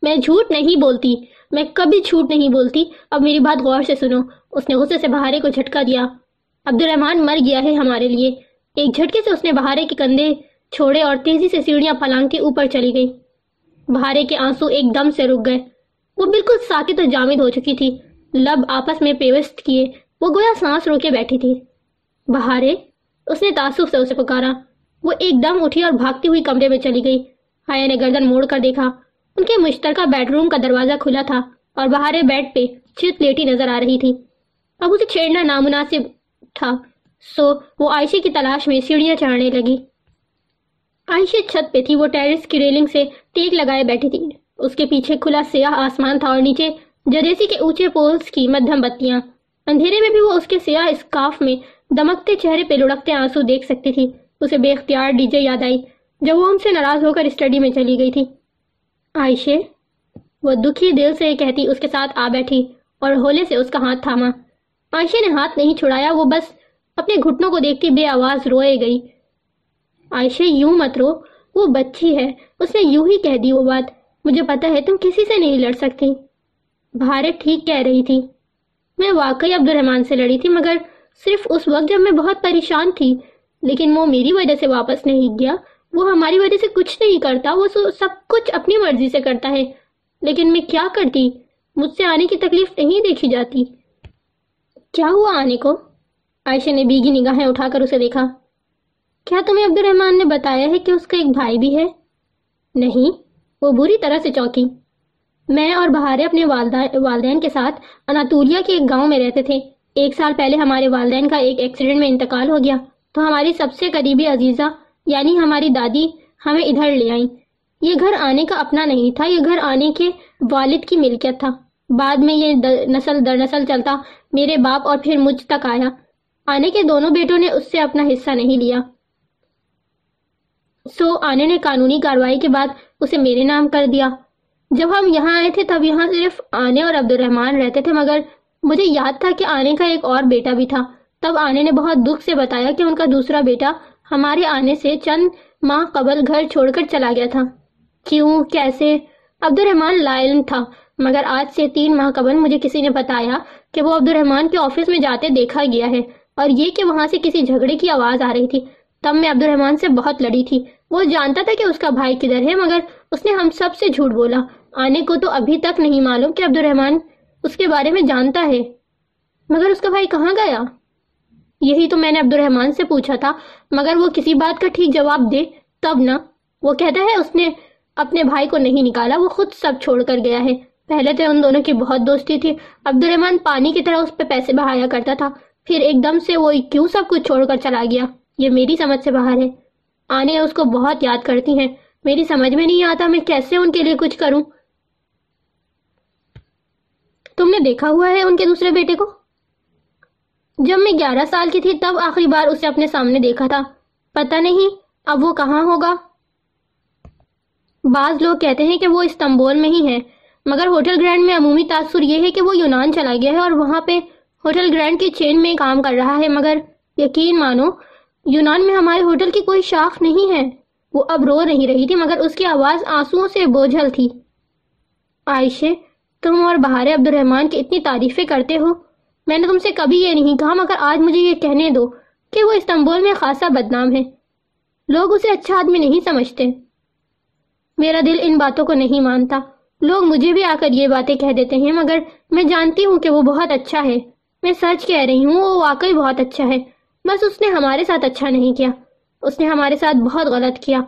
میں جھوٹ نہیں بولتی، میں کبھی جھوٹ نہیں بولتی۔ اب میری بات غور سے سنو۔ اس نے غصے سے بہارے کو جھٹکا دیا۔ عبد الرحمان مر گیا ہے ہمارے لیے۔ ایک جھٹکے سے اس نے بہارے کے کندھے چھوڑے اور تیزی سے سیڑھیاں پلانگ کے اوپر چلی گئی۔ بہارے کے آنسو ایک دم سے رک گئے۔ وہ بالکل ساکت اور جامد ہو چکی تھی۔ لب آپس میں پیوست کیے، وہ گویا سانس روکے بیٹھی تھی۔ بہارے، اس نے تعصف سے اسے پکارا۔ وہ ایک دم اٹھی اور بھاگتی ہوئی کمرے میں چلی گئی۔ ہایا نے گردن موڑ کر دیکھا۔ ان کے مشترکہ بیڈ روم کا دروازہ کھلا تھا اور بہارے بیڈ پہ چت لیٹی نظر آ رہی تھی۔ اب اسے چھیڑنا نامناسب تھا۔ سو وہ عائشہ کی تلاش میں سیڑھیاں چڑھنے لگی۔ عائشہ چھت پہ تھی، وہ ٹیرس کی ریلنگ سے ٹیک لگائے بیٹھی تھی۔ اس کے پیچھے کھلا سیاہ آسمان تھا اور نیچے جدیسی کے اونچے پولز کی مدھم بتیاں۔ اندھیرے میں بھی وہ اس کے سیاہ اسکاف میں دمکتے چہرے پہ لڑکتے آنسو دیکھ سکتی تھی۔ اسے بے اختیار ڈی جے یاد آئی، جب وہ ہم سے ناراض ہو کر اسٹڈی میں چلی گئی تھی۔ عائشے وہ دکھی دل سے کہتی، اس کے ساتھ آ بیٹھی اور ہولے سے اس کا ہاتھ تھاما۔ عائشے نے ہاتھ نہیں چھڑایا، وہ بس اپنے گھٹنوں کو دیکھتی بے آواز روئے گئی۔ عائشہ یوں مت رو، وہ بچی ہے۔ اس نے یوں ہی کہہ دی وہ بات۔ مجھے پتا ہے تم کسی سے نہیں لڑ سکتی۔ بھارت ٹھیک کہہ رہی تھی۔ میں واقعی عبد الرحمان سے لڑی تھی، مگر صرف اس وقت جب میں بہت پریشان تھی، لیکن وہ میری وجہ سے واپس نہیں گیا۔ وہ ہماری وجہ سے کچھ نہیں کرتا، وہ سب کچھ اپنی مرضی سے کرتا ہے۔ لیکن میں کیا کرتی؟ مجھ سے آنے کی تکلیف نہیں دیکھی جاتی۔ کیا ہوا آنے کو؟ عائشہ نے بیگی نگاہیں اٹھا کر اسے دیکھا۔ کیا تمہیں عبد الرحمان نے بتایا ہے کہ اس کا ایک بھائی بھی ہے؟ نہیں، وہ بری طرح سے چوکی میں اور بہارے اپنے والدین کے ساتھ اناتولیا کے ایک گاؤں میں رہتے تھے۔ ایک سال پہلے ہمارے والدین کا ایک ایکسیڈنٹ میں انتقال ہو گیا۔ تو ہماری سب سے قریبی عزیزہ یعنی ہماری دادی، ہمیں ادھر لے آئیں۔ یہ گھر آنے کا اپنا نہیں تھا، یہ گھر آنے کے والد کی ملکیت تھا۔ بعد میں یہ نسل در نسل چلتا، میرے باپ اور پھر مجھ تک آیا۔ آنے کے دونوں بیٹوں نے اس سے اپنا حصہ نہیں لیا۔ سو آنے نے قانونی کاروائی کے بعد اسے میرے نام کر دیا۔ جب ہم یہاں آئے تھے، تب یہاں صرف آنے اور عبد الرحمان رہتے تھے، مگر مجھے یاد تھا کہ آنے کا ایک اور بیٹا بھی تھا۔ تب آنے نے بہت دکھ سے بتایا کہ ان کا دوسرا بیٹا ہمارے آنے سے چند ماہ قبل گھر چھوڑ کر چلا گیا تھا۔ کیوں؟ کیسے؟ عبد الرحمان لائل تھا، مگر آج سے تین ماہ قبل مجھے کسی نے بتایا کہ وہ عبد الرحمان کے آفس میں جاتے دیکھا گیا ہے اور یہ کہ وہاں سے کسی جھگڑے کی آواز آ رہی تھی۔ تب میں عبد الرحمان سے بہت لڑی تھی۔ وہ جانتا تھا کہ اس کا بھائی کدھر ہے، مگر اس نے ہم سب سے جھوٹ بولا۔ آنے کو تو ابھی تک نہیں معلوم کہ عبد الرحمان اس کے بارے میں جانتا ہے۔ مگر اس کا بھائی کہاں گیا؟ یہی تو میں نے عبد الرحمان سے پوچھا تھا۔ مگر وہ کسی بات کا ٹھیک جواب دے تب نہ وہ کہتا ہے، اس نے اپنے بھائی کو نہیں نکالا، وہ خود سب چھوڑ کر گیا ہے۔ پہلے تو ان دونوں کی بہت دوستی تھی۔ عبد الرحمان پانی کی طرح اس پہ پیسے بہایا کرتا تھا۔ پھر ایک دم سے وہ کیوں سب کچھ چھوڑ کر چلا گیا؟ یہ میری سمجھ سے باہر ہے۔ آنے اس کو بہت یاد کرتی ہیں۔ میری سمجھ میں نہیں آتا میں کیسے ان کے لیے کچھ کروں۔ تم نے دیکھا ہوا ہے ان کے دوسرے بیٹے کو؟ جب میں گیارہ سال کی تھی تب آخری بار اسے اپنے سامنے دیکھا تھا۔ پتہ نہیں اب وہ کہاں ہوگا۔ بعض لوگ کہتے ہیں کہ وہ استنبول میں ہی ہے مگر ہوٹل گرینڈ میں عمومی تاثر یہ ہے کہ وہ یونان چلا گیا ہے اور وہاں پہ ہوٹل گرینڈ کے چین میں کام کر رہا ہے۔ مگر یقین مانو، یونان میں ہمارے ہوٹل کی کوئی شاخ نہیں ہے۔ وہ اب رو نہیں رہی تھی، مگر اس کی آواز آنسوؤں سے بوجھل تھی۔ عائشے تم اور بہار عبد الرحمان کی اتنی تعریفیں کرتے ہو؟ میں نے تم سے کبھی یہ نہیں کہا، مگر آج مجھے یہ کہنے دو کہ وہ استنبول میں خاصا بدنام ہے لوگ اسے اچھا آدمی نہیں سمجھتے۔ میرا دل ان باتوں کو نہیں مانتا۔ لوگ مجھے بھی آ کر یہ باتیں کہہ دیتے ہیں، مگر میں جانتی ہوں کہ وہ بہت اچھا ہے۔ میں سچ کہہ رہی ہوں، وہ واقعی بہت اچھا ہے۔ بس اس نے ہمارے ساتھ اچھا نہیں کیا۔ اس نے ہمارے ساتھ بہت غلط کیا۔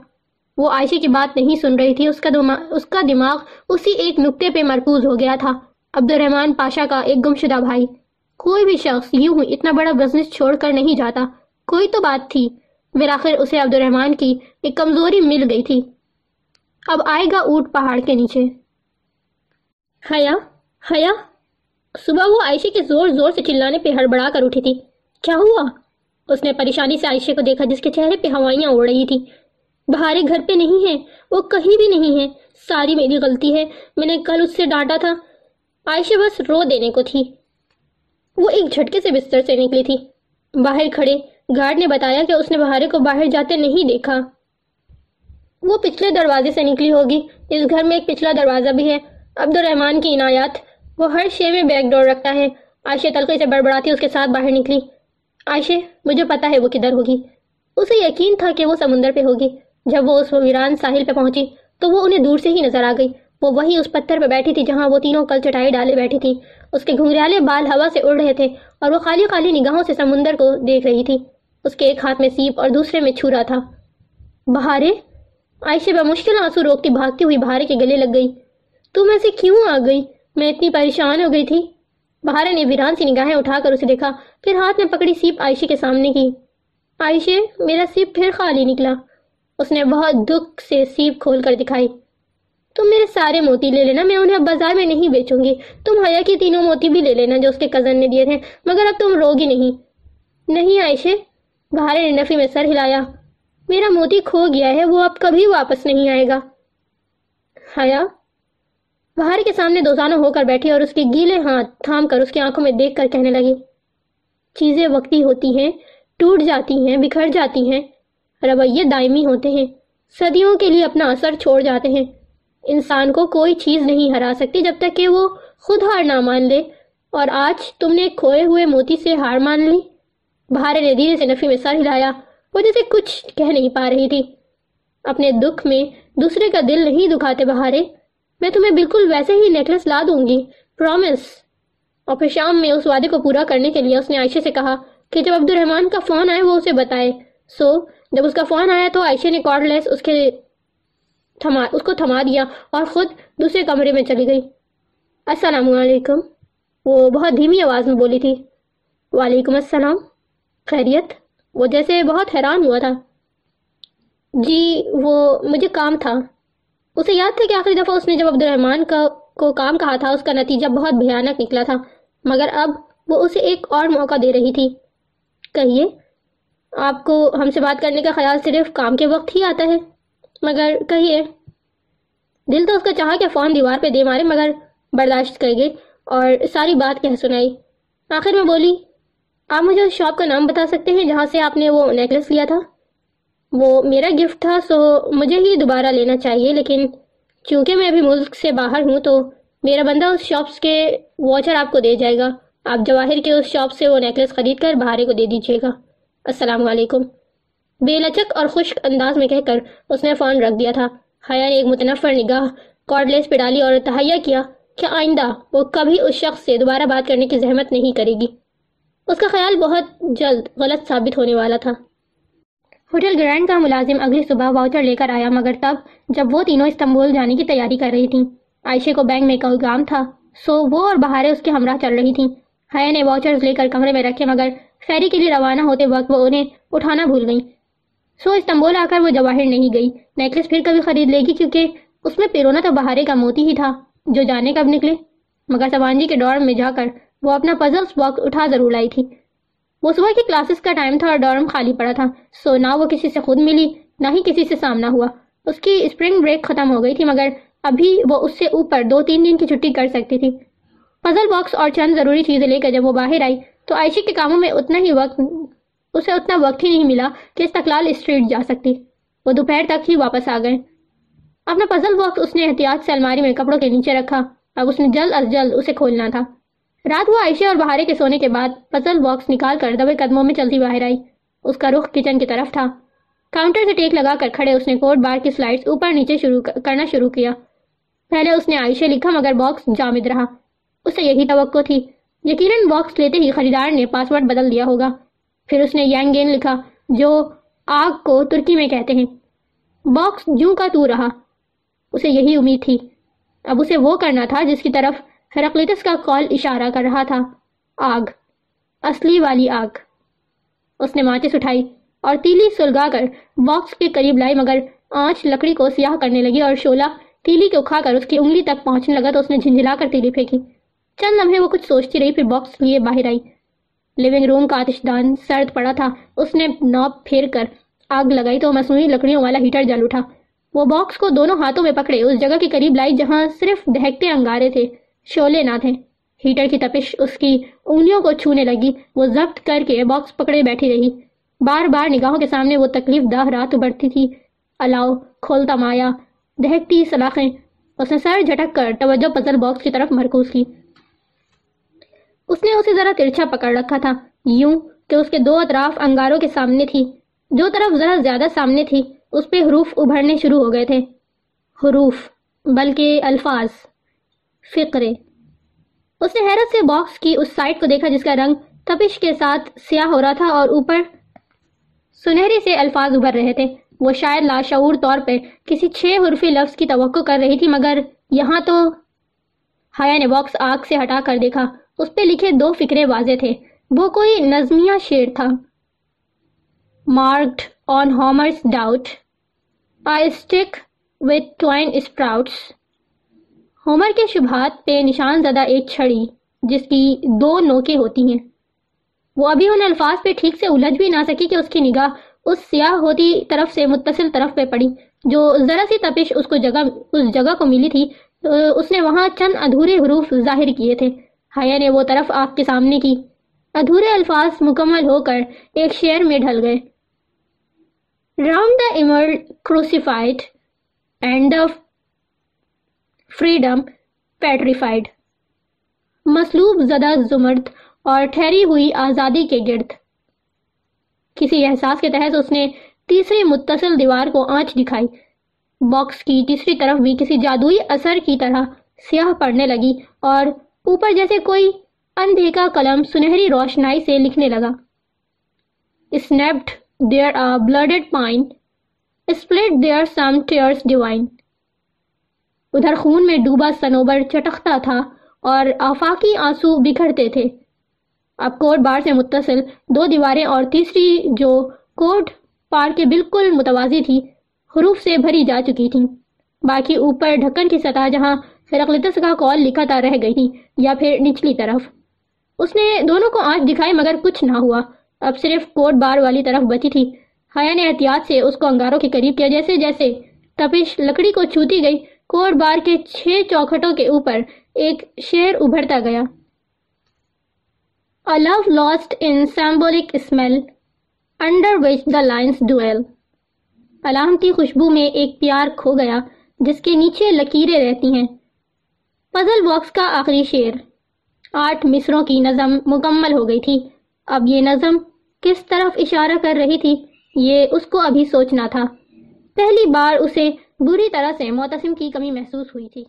وہ عائشہ کی بات نہیں سن رہی تھی، اس کا اس کا دماغ اسی ایک نقطے پہ مرکوز ہو گیا تھا۔ عبد الرحمان پاشا کا ایک گمشدہ بھائی۔ کوئی بھی شخص یوں ہی اتنا بڑا بزنس چھوڑ کر نہیں جاتا۔ کوئی تو بات تھی۔ بلاخر اسے عبد الرحمان کی ایک کمزوری مل گئی تھی۔ اب آئے گا اونٹ پہاڑ کے نیچے۔ حیا حیا۔ صبح وہ عائشہ کے زور زور سے چلانے پہ ہڑبڑا کر اٹھی تھی۔ کیا ہوا؟ اس نے پریشانی سے عائشہ کو دیکھا جس کے چہرے پہ ہوائیاں اڑ رہی تھی بہارے گھر پہ نہیں ہے، وہ کہیں بھی نہیں ہے۔ ساری میری غلطی ہے۔ میں نے کل اس سے ڈانٹا تھا۔ عائشہ بس رو دینے کو تھی۔ وہ ایک جھٹکے سے بستر سے نکلی تھی۔ باہر کھڑے۔ گارڈ نے بتایا کہ اس نے بہارے کو باہر جاتے نہیں دیکھا۔ وہ پچھلے دروازے سے نکلی ہوگی۔ اس گھر میں ایک پچھلا دروازہ بھی ہے۔ عبد الرحمان کی عنایات۔ وہ ہر شے میں بیک ڈور رکھتا ہے۔ عائشہ تلقی سے بڑبڑاتی اس کے ساتھ باہر نکلی۔ عائشہ، مجھے پتا ہے وہ کدھر ہوگی۔ اسے یقین تھا کہ وہ سمندر پہ ہوگی۔ جب وہ اس ویران ساحل پہ پہنچی تو وہ انہیں دور سے ہی نظر آ گئی۔ وہ وہی اس پتھر پہ بیٹھی تھی جہاں وہ تینوں کل چٹائی ڈالے بیٹھی تھی۔ اس کے گھنگریالے بال ہوا سے اڑ رہے تھے اور وہ خالی خالی نگاہوں سے سمندر کو دیکھ رہی تھی۔ اس کے ایک ہاتھ میں سیپ اور دوسرے میں چھو تھا۔ بہارے، عائشہ بمشکل آنسو روکتی بھاگتی ہوئی بہارے کے گلے لگ گئی۔ تم ایسے کیوں آ گئی؟ میں اتنی پریشان ہو گئی تھی۔ بہارے نے ویران سی نگاہیں اٹھا کر اسے دیکھا، پھر ہاتھ میں پکڑی سیپ عائشہ کے سامنے کی۔ عائشہ، میرا سیپ پھر خالی نکلا۔ اس نے بہت دکھ سے سیپ کھول کر دکھائی۔ تم میرے سارے موتی لے لینا، میں انہیں اب بازار میں نہیں بیچوں گی۔ تم حیا کی تینوں موتی بھی لے لینا جو اس کے کزن نے دیے تھے، مگر اب تم روگی نہیں۔ نہیں عائشے بہارے نے نفی میں سر ہلایا۔ میرا موتی کھو گیا ہے، وہ اب کبھی واپس نہیں آئے گا۔ حیا بہار کے سامنے دوزانوں ہو کر بیٹھی اور اس کے گیلے ہاتھ تھام کر اس کی آنکھوں میں دیکھ کر کہنے لگی۔ چیزیں وقتی ہوتی ہیں، ٹوٹ جاتی ہیں، بکھر جاتی ہیں۔ رویے دائمی ہوتے ہیں۔ صدیوں کے لیے اپنا اثر چھوڑ جاتے ہیں۔ انسان کو کوئی چیز نہیں ہرا سکتی جب تک کہ وہ خود ہار نہ مان لے۔ اور آج تم نے کھوئے ہوئے موتی سے ہار مان لی۔ بہارے نے دھیرے سے نفی میں سر ہلایا۔ وہ جیسے کچھ کہہ نہیں پا رہی تھی۔ اپنے دکھ میں دوسرے کا دل نہیں دکھاتے بہارے۔ میں تمہیں بالکل ویسے ہی نیکلس لا دوں گی۔ پرومس اور پھر شام میں اس وعدے کو پورا کرنے کے لیے اس نے عائشہ سے کہا کہ جب عبد الرحمان کا فون آئے وہ اسے بتائے۔ سو جب اس کا فون آیا تو عائشہ نے کارڈ لیس اس کے تھما، اس کو تھما دیا اور خود دوسرے کمرے میں چلی گئی۔ السلام علیکم۔ وہ بہت دھیمی آواز میں بولی تھی۔ وعلیکم السلام۔ خیریت؟ وہ جیسے بہت حیران ہوا تھا۔ جی وہ مجھے کام تھا۔ اسے یاد تھا کہ آخری دفعہ اس نے جب عبد الرحمان کا کو کام کہا تھا، اس کا نتیجہ بہت بھیانک نکلا تھا۔ مگر اب وہ اسے ایک اور موقع دے رہی تھی۔ کہیے۔ آپ کو ہم سے بات کرنے کا خیال صرف کام کے وقت ہی آتا ہے۔ مگر کہیے، دل تو اس کا چاہا کہ فون دیوار پہ دے مارے، مگر برداشت کر گئی اور ساری بات کہہ سنائی۔ آخر میں بولی، آپ مجھے اس شاپ کا نام بتا سکتے ہیں جہاں سے آپ نے وہ نیکلس لیا تھا؟ وہ میرا گفٹ تھا، سو مجھے ہی دوبارہ لینا چاہیے، لیکن چونکہ میں ابھی ملک سے باہر ہوں، تو میرا بندہ اس شاپس کے واچر آپ کو دے جائے گا۔ آپ جواہر کے اس شاپ سے وہ نیکلس خرید کر بہارے کو دے دیجیے گا۔ السلام علیکم۔ بے لچک اور خشک انداز میں کہہ کر اس نے فون رکھ دیا تھا۔ ہاں حیا نے ایک متنفر نگاہ، کارڈلیس پہ ڈالی اور تہیا کیا کہ آئندہ وہ کبھی اس شخص سے دوبارہ بات کرنے کی زحمت نہیں کرے گی۔ اس کا خیال بہت جلد غلط ثابت ہونے والا تھا۔ ہوٹل گرینڈ کا ملازم اگلی صبح واؤچر لے کر آیا، مگر تب جب وہ تینوں استنبول جانے کی تیاری کر رہی تھیں۔ عائشے کو بینک میں کام تھا، سو وہ اور بہارے اس کے ہمراہ چل رہی تھیں۔ ہاں حیا نے واؤچرز لے کر کمرے میں رکھے، مگر فیری کے لیے روانہ ہوتے وقت وہ انہیں اٹھانا بھول گئی سو استنبول آ کر وہ جواہر نہیں گئی۔ نیکلس پھر کبھی خرید لے گی کیونکہ اس میں پیرونا تو بہارے کا موتی ہی تھا، جو جانے کب نکلے۔ مگر سوانجی کے ڈورم میں جا کر وہ اپنا پزلس باکس اٹھا ضرور لائی تھی۔ وہ صبح کی کلاسز کا ٹائم تھا اور ڈورم خالی پڑا تھا۔ سو نہ وہ کسی سے خود ملی، نہ ہی کسی سے سامنا ہوا۔ اس کی اسپرنگ بریک ختم ہو گئی تھی، مگر ابھی وہ اس سے اوپر دو تین دن کی چھٹی کر سکتی تھی۔ پزل باکس اور چند ضروری چیزیں لے کر جب وہ باہر آئی تو عائشی کے کاموں میں اتنا ہی وقت اسے اتنا وقت ہی نہیں ملا کہ استقلال اسٹریٹ جا سکتی۔ وہ دوپہر تک ہی واپس آ گئے۔ اپنا پزل باکس اس نے احتیاط سے الماری میں کپڑوں کے نیچے رکھا۔ اب اس نے جلد از جلد اسے کھولنا تھا۔ رات وہ عائشہ اور بہارے کے سونے کے بعد پزل باکس نکال کر دبے قدموں میں چلتی باہر آئی۔ اس کا رخ کچن کی طرف تھا۔ کاؤنٹر سے ٹیک لگا کر کھڑے اس نے کوٹ بار کی سلائڈز اوپر نیچے شروع کرنا شروع کیا۔ پہلے اس نے عائشہ لکھا مگر باکس جامد رہا۔ اسے یہی توقع تھی۔ یقیناً باکس لیتے ہی خریدار نے پاس ورڈ بدل دیا ہوگا۔ پھر اس نے یانگ گین لکھا، جو آگ کو ترکی میں کہتے ہیں۔ باکس جوں کا تو رہا۔ اسے یہی امید تھی۔ اب اسے وہ کرنا تھا جس کی طرف ہرقلیتس کا کال اشارہ کر رہا تھا۔ آگ، اصلی والی آگ۔ اس نے ماچس اٹھائی اور تیلی سلگا کر باکس کے قریب لائی، مگر آنچ لکڑی کو سیاہ کرنے لگی اور شولہ تیلی کو کھا کر اس کی انگلی تک پہنچنے لگا تو اس نے جھنجھلا کر تیلی پھینکی۔ چند لمحے وہ کچھ سوچتی رہی، پھر باکس لیے باہر آئی۔ لیونگ روم کا آتش دان سرد پڑا تھا۔ اس نے نوب پھیر کر آگ لگائی تو مصنوعی لکڑیوں والا ہیٹر جل اٹھا۔ وہ باکس کو دونوں ہاتھوں میں پکڑے۔ اس جگہ کے قریب لائی جہاں صرف دہکتے انگارے تھے۔ شولے نہ تھے۔ ہیٹر کی تپش اس کی انگلیوں کو چھونے لگی۔ وہ ضبط کر کے باکس پکڑے بیٹھی رہی۔ بار بار نگاہوں کے سامنے وہ تکلیف دہ رات بڑھتی تھی۔ الاؤ، کھولتا مایا، دہکتی سلاخیں۔ اس نے سر جھٹک کر توجہ پزل باکس کی طرف مرکوز کی۔ اس نے اسے ذرا ترچھا پکڑ رکھا تھا۔ یوں کہ اس کے دو اطراف انگاروں کے سامنے تھی۔ جو طرف ذرا زیادہ سامنے تھی، اس پہ حروف ابھرنے شروع ہو گئے تھے۔ حروف، بلکہ الفاظ۔ فقرے اس نے حیرت سے باکس کی اس سائٹ کو دیکھا جس کا رنگ تپش کے ساتھ سیاہ ہو رہا تھا اور اوپر سنہری سے الفاظ ابھر رہے تھے۔ وہ شاید لاشعور طور پہ کسی چھ حرفی لفظ کی توقع کر رہی تھی، مگر یہاں تو حیا نے باکس آگ سے ہٹا کر دیکھا۔ اس پہ لکھے دو فکرے واضح تھے۔ وہ کوئی نظمیہ شیر تھا۔ Marked on Homer's doubt. I stick with twine sprouts. Homer کے شبہات پہ نشان زدہ ایک چھڑی، جس کی دو نوکے ہوتی ہیں۔ وہ ابھی ان الفاظ پہ ٹھیک سے الجھ بھی نہ سکی کہ اس کی نگاہ اس سیاہ ہوتی طرف سے متصل طرف پہ پڑی۔ جو ذرا سی تپش اس کو جگہ، اس جگہ کو ملی تھی، اس نے وہاں چند ادھورے حروف ظاہر کیے تھے۔ حیا نے وہ طرف آپ کے سامنے کی۔ ادھورے الفاظ مکمل ہو کر ایک شعر میں ڈھل گئے۔ Round the emerald crucified and the freedom petrified مسلوب زدہ زمرد اور ٹھہری ہوئی آزادی کے گرد۔ کسی احساس کے تحت اس نے تیسری متصل دیوار کو آنچ دکھائی۔ باکس کی تیسری طرف بھی کسی جادوئی اثر کی طرح سیاہ پڑنے لگی اور اوپر جیسے کوئی اندھیکا قلم سنہری روشنائی سے لکھنے لگا۔ ادھر خون میں ڈوبا سنوبر چٹکتا تھا اور آفاقی آنسو بکھرتے تھے۔ اب کوٹ بار سے متصل دو دیواریں اور تیسری جو کوٹ پار کے بالکل متوازی تھی، حروف سے بھری جا چکی تھی باقی اوپر ڈھکن کی سطح جہاں فرقلتس کا کال لکھا رہ گئی تھی یا پھر نچلی طرف۔ اس نے دونوں کو آنچ دکھائی مگر کچھ نہ ہوا۔ اب صرف کوٹ بار والی طرف بچی تھی۔ حیا نے احتیاط سے اس کو انگاروں کے قریب کیا، جیسے جیسے تپش لکڑی کو چھوتی گئی، کوٹ بار کے چھ چوکھٹوں کے اوپر ایک شیر ابھرتا گیا۔ A love lost in symbolic smell under which the lines dwell علامتی خوشبو میں ایک پیار کھو گیا، جس کے نیچے لکیریں رہتی ہیں۔ پزل باکس کا آخری شیر آٹھ مصروں کی نظم مکمل ہو گئی تھی۔ اب یہ نظم کس طرف اشارہ کر رہی تھی، یہ اس کو ابھی سوچنا تھا۔ پہلی بار اسے بری طرح سے معتصم کی کمی محسوس ہوئی تھی۔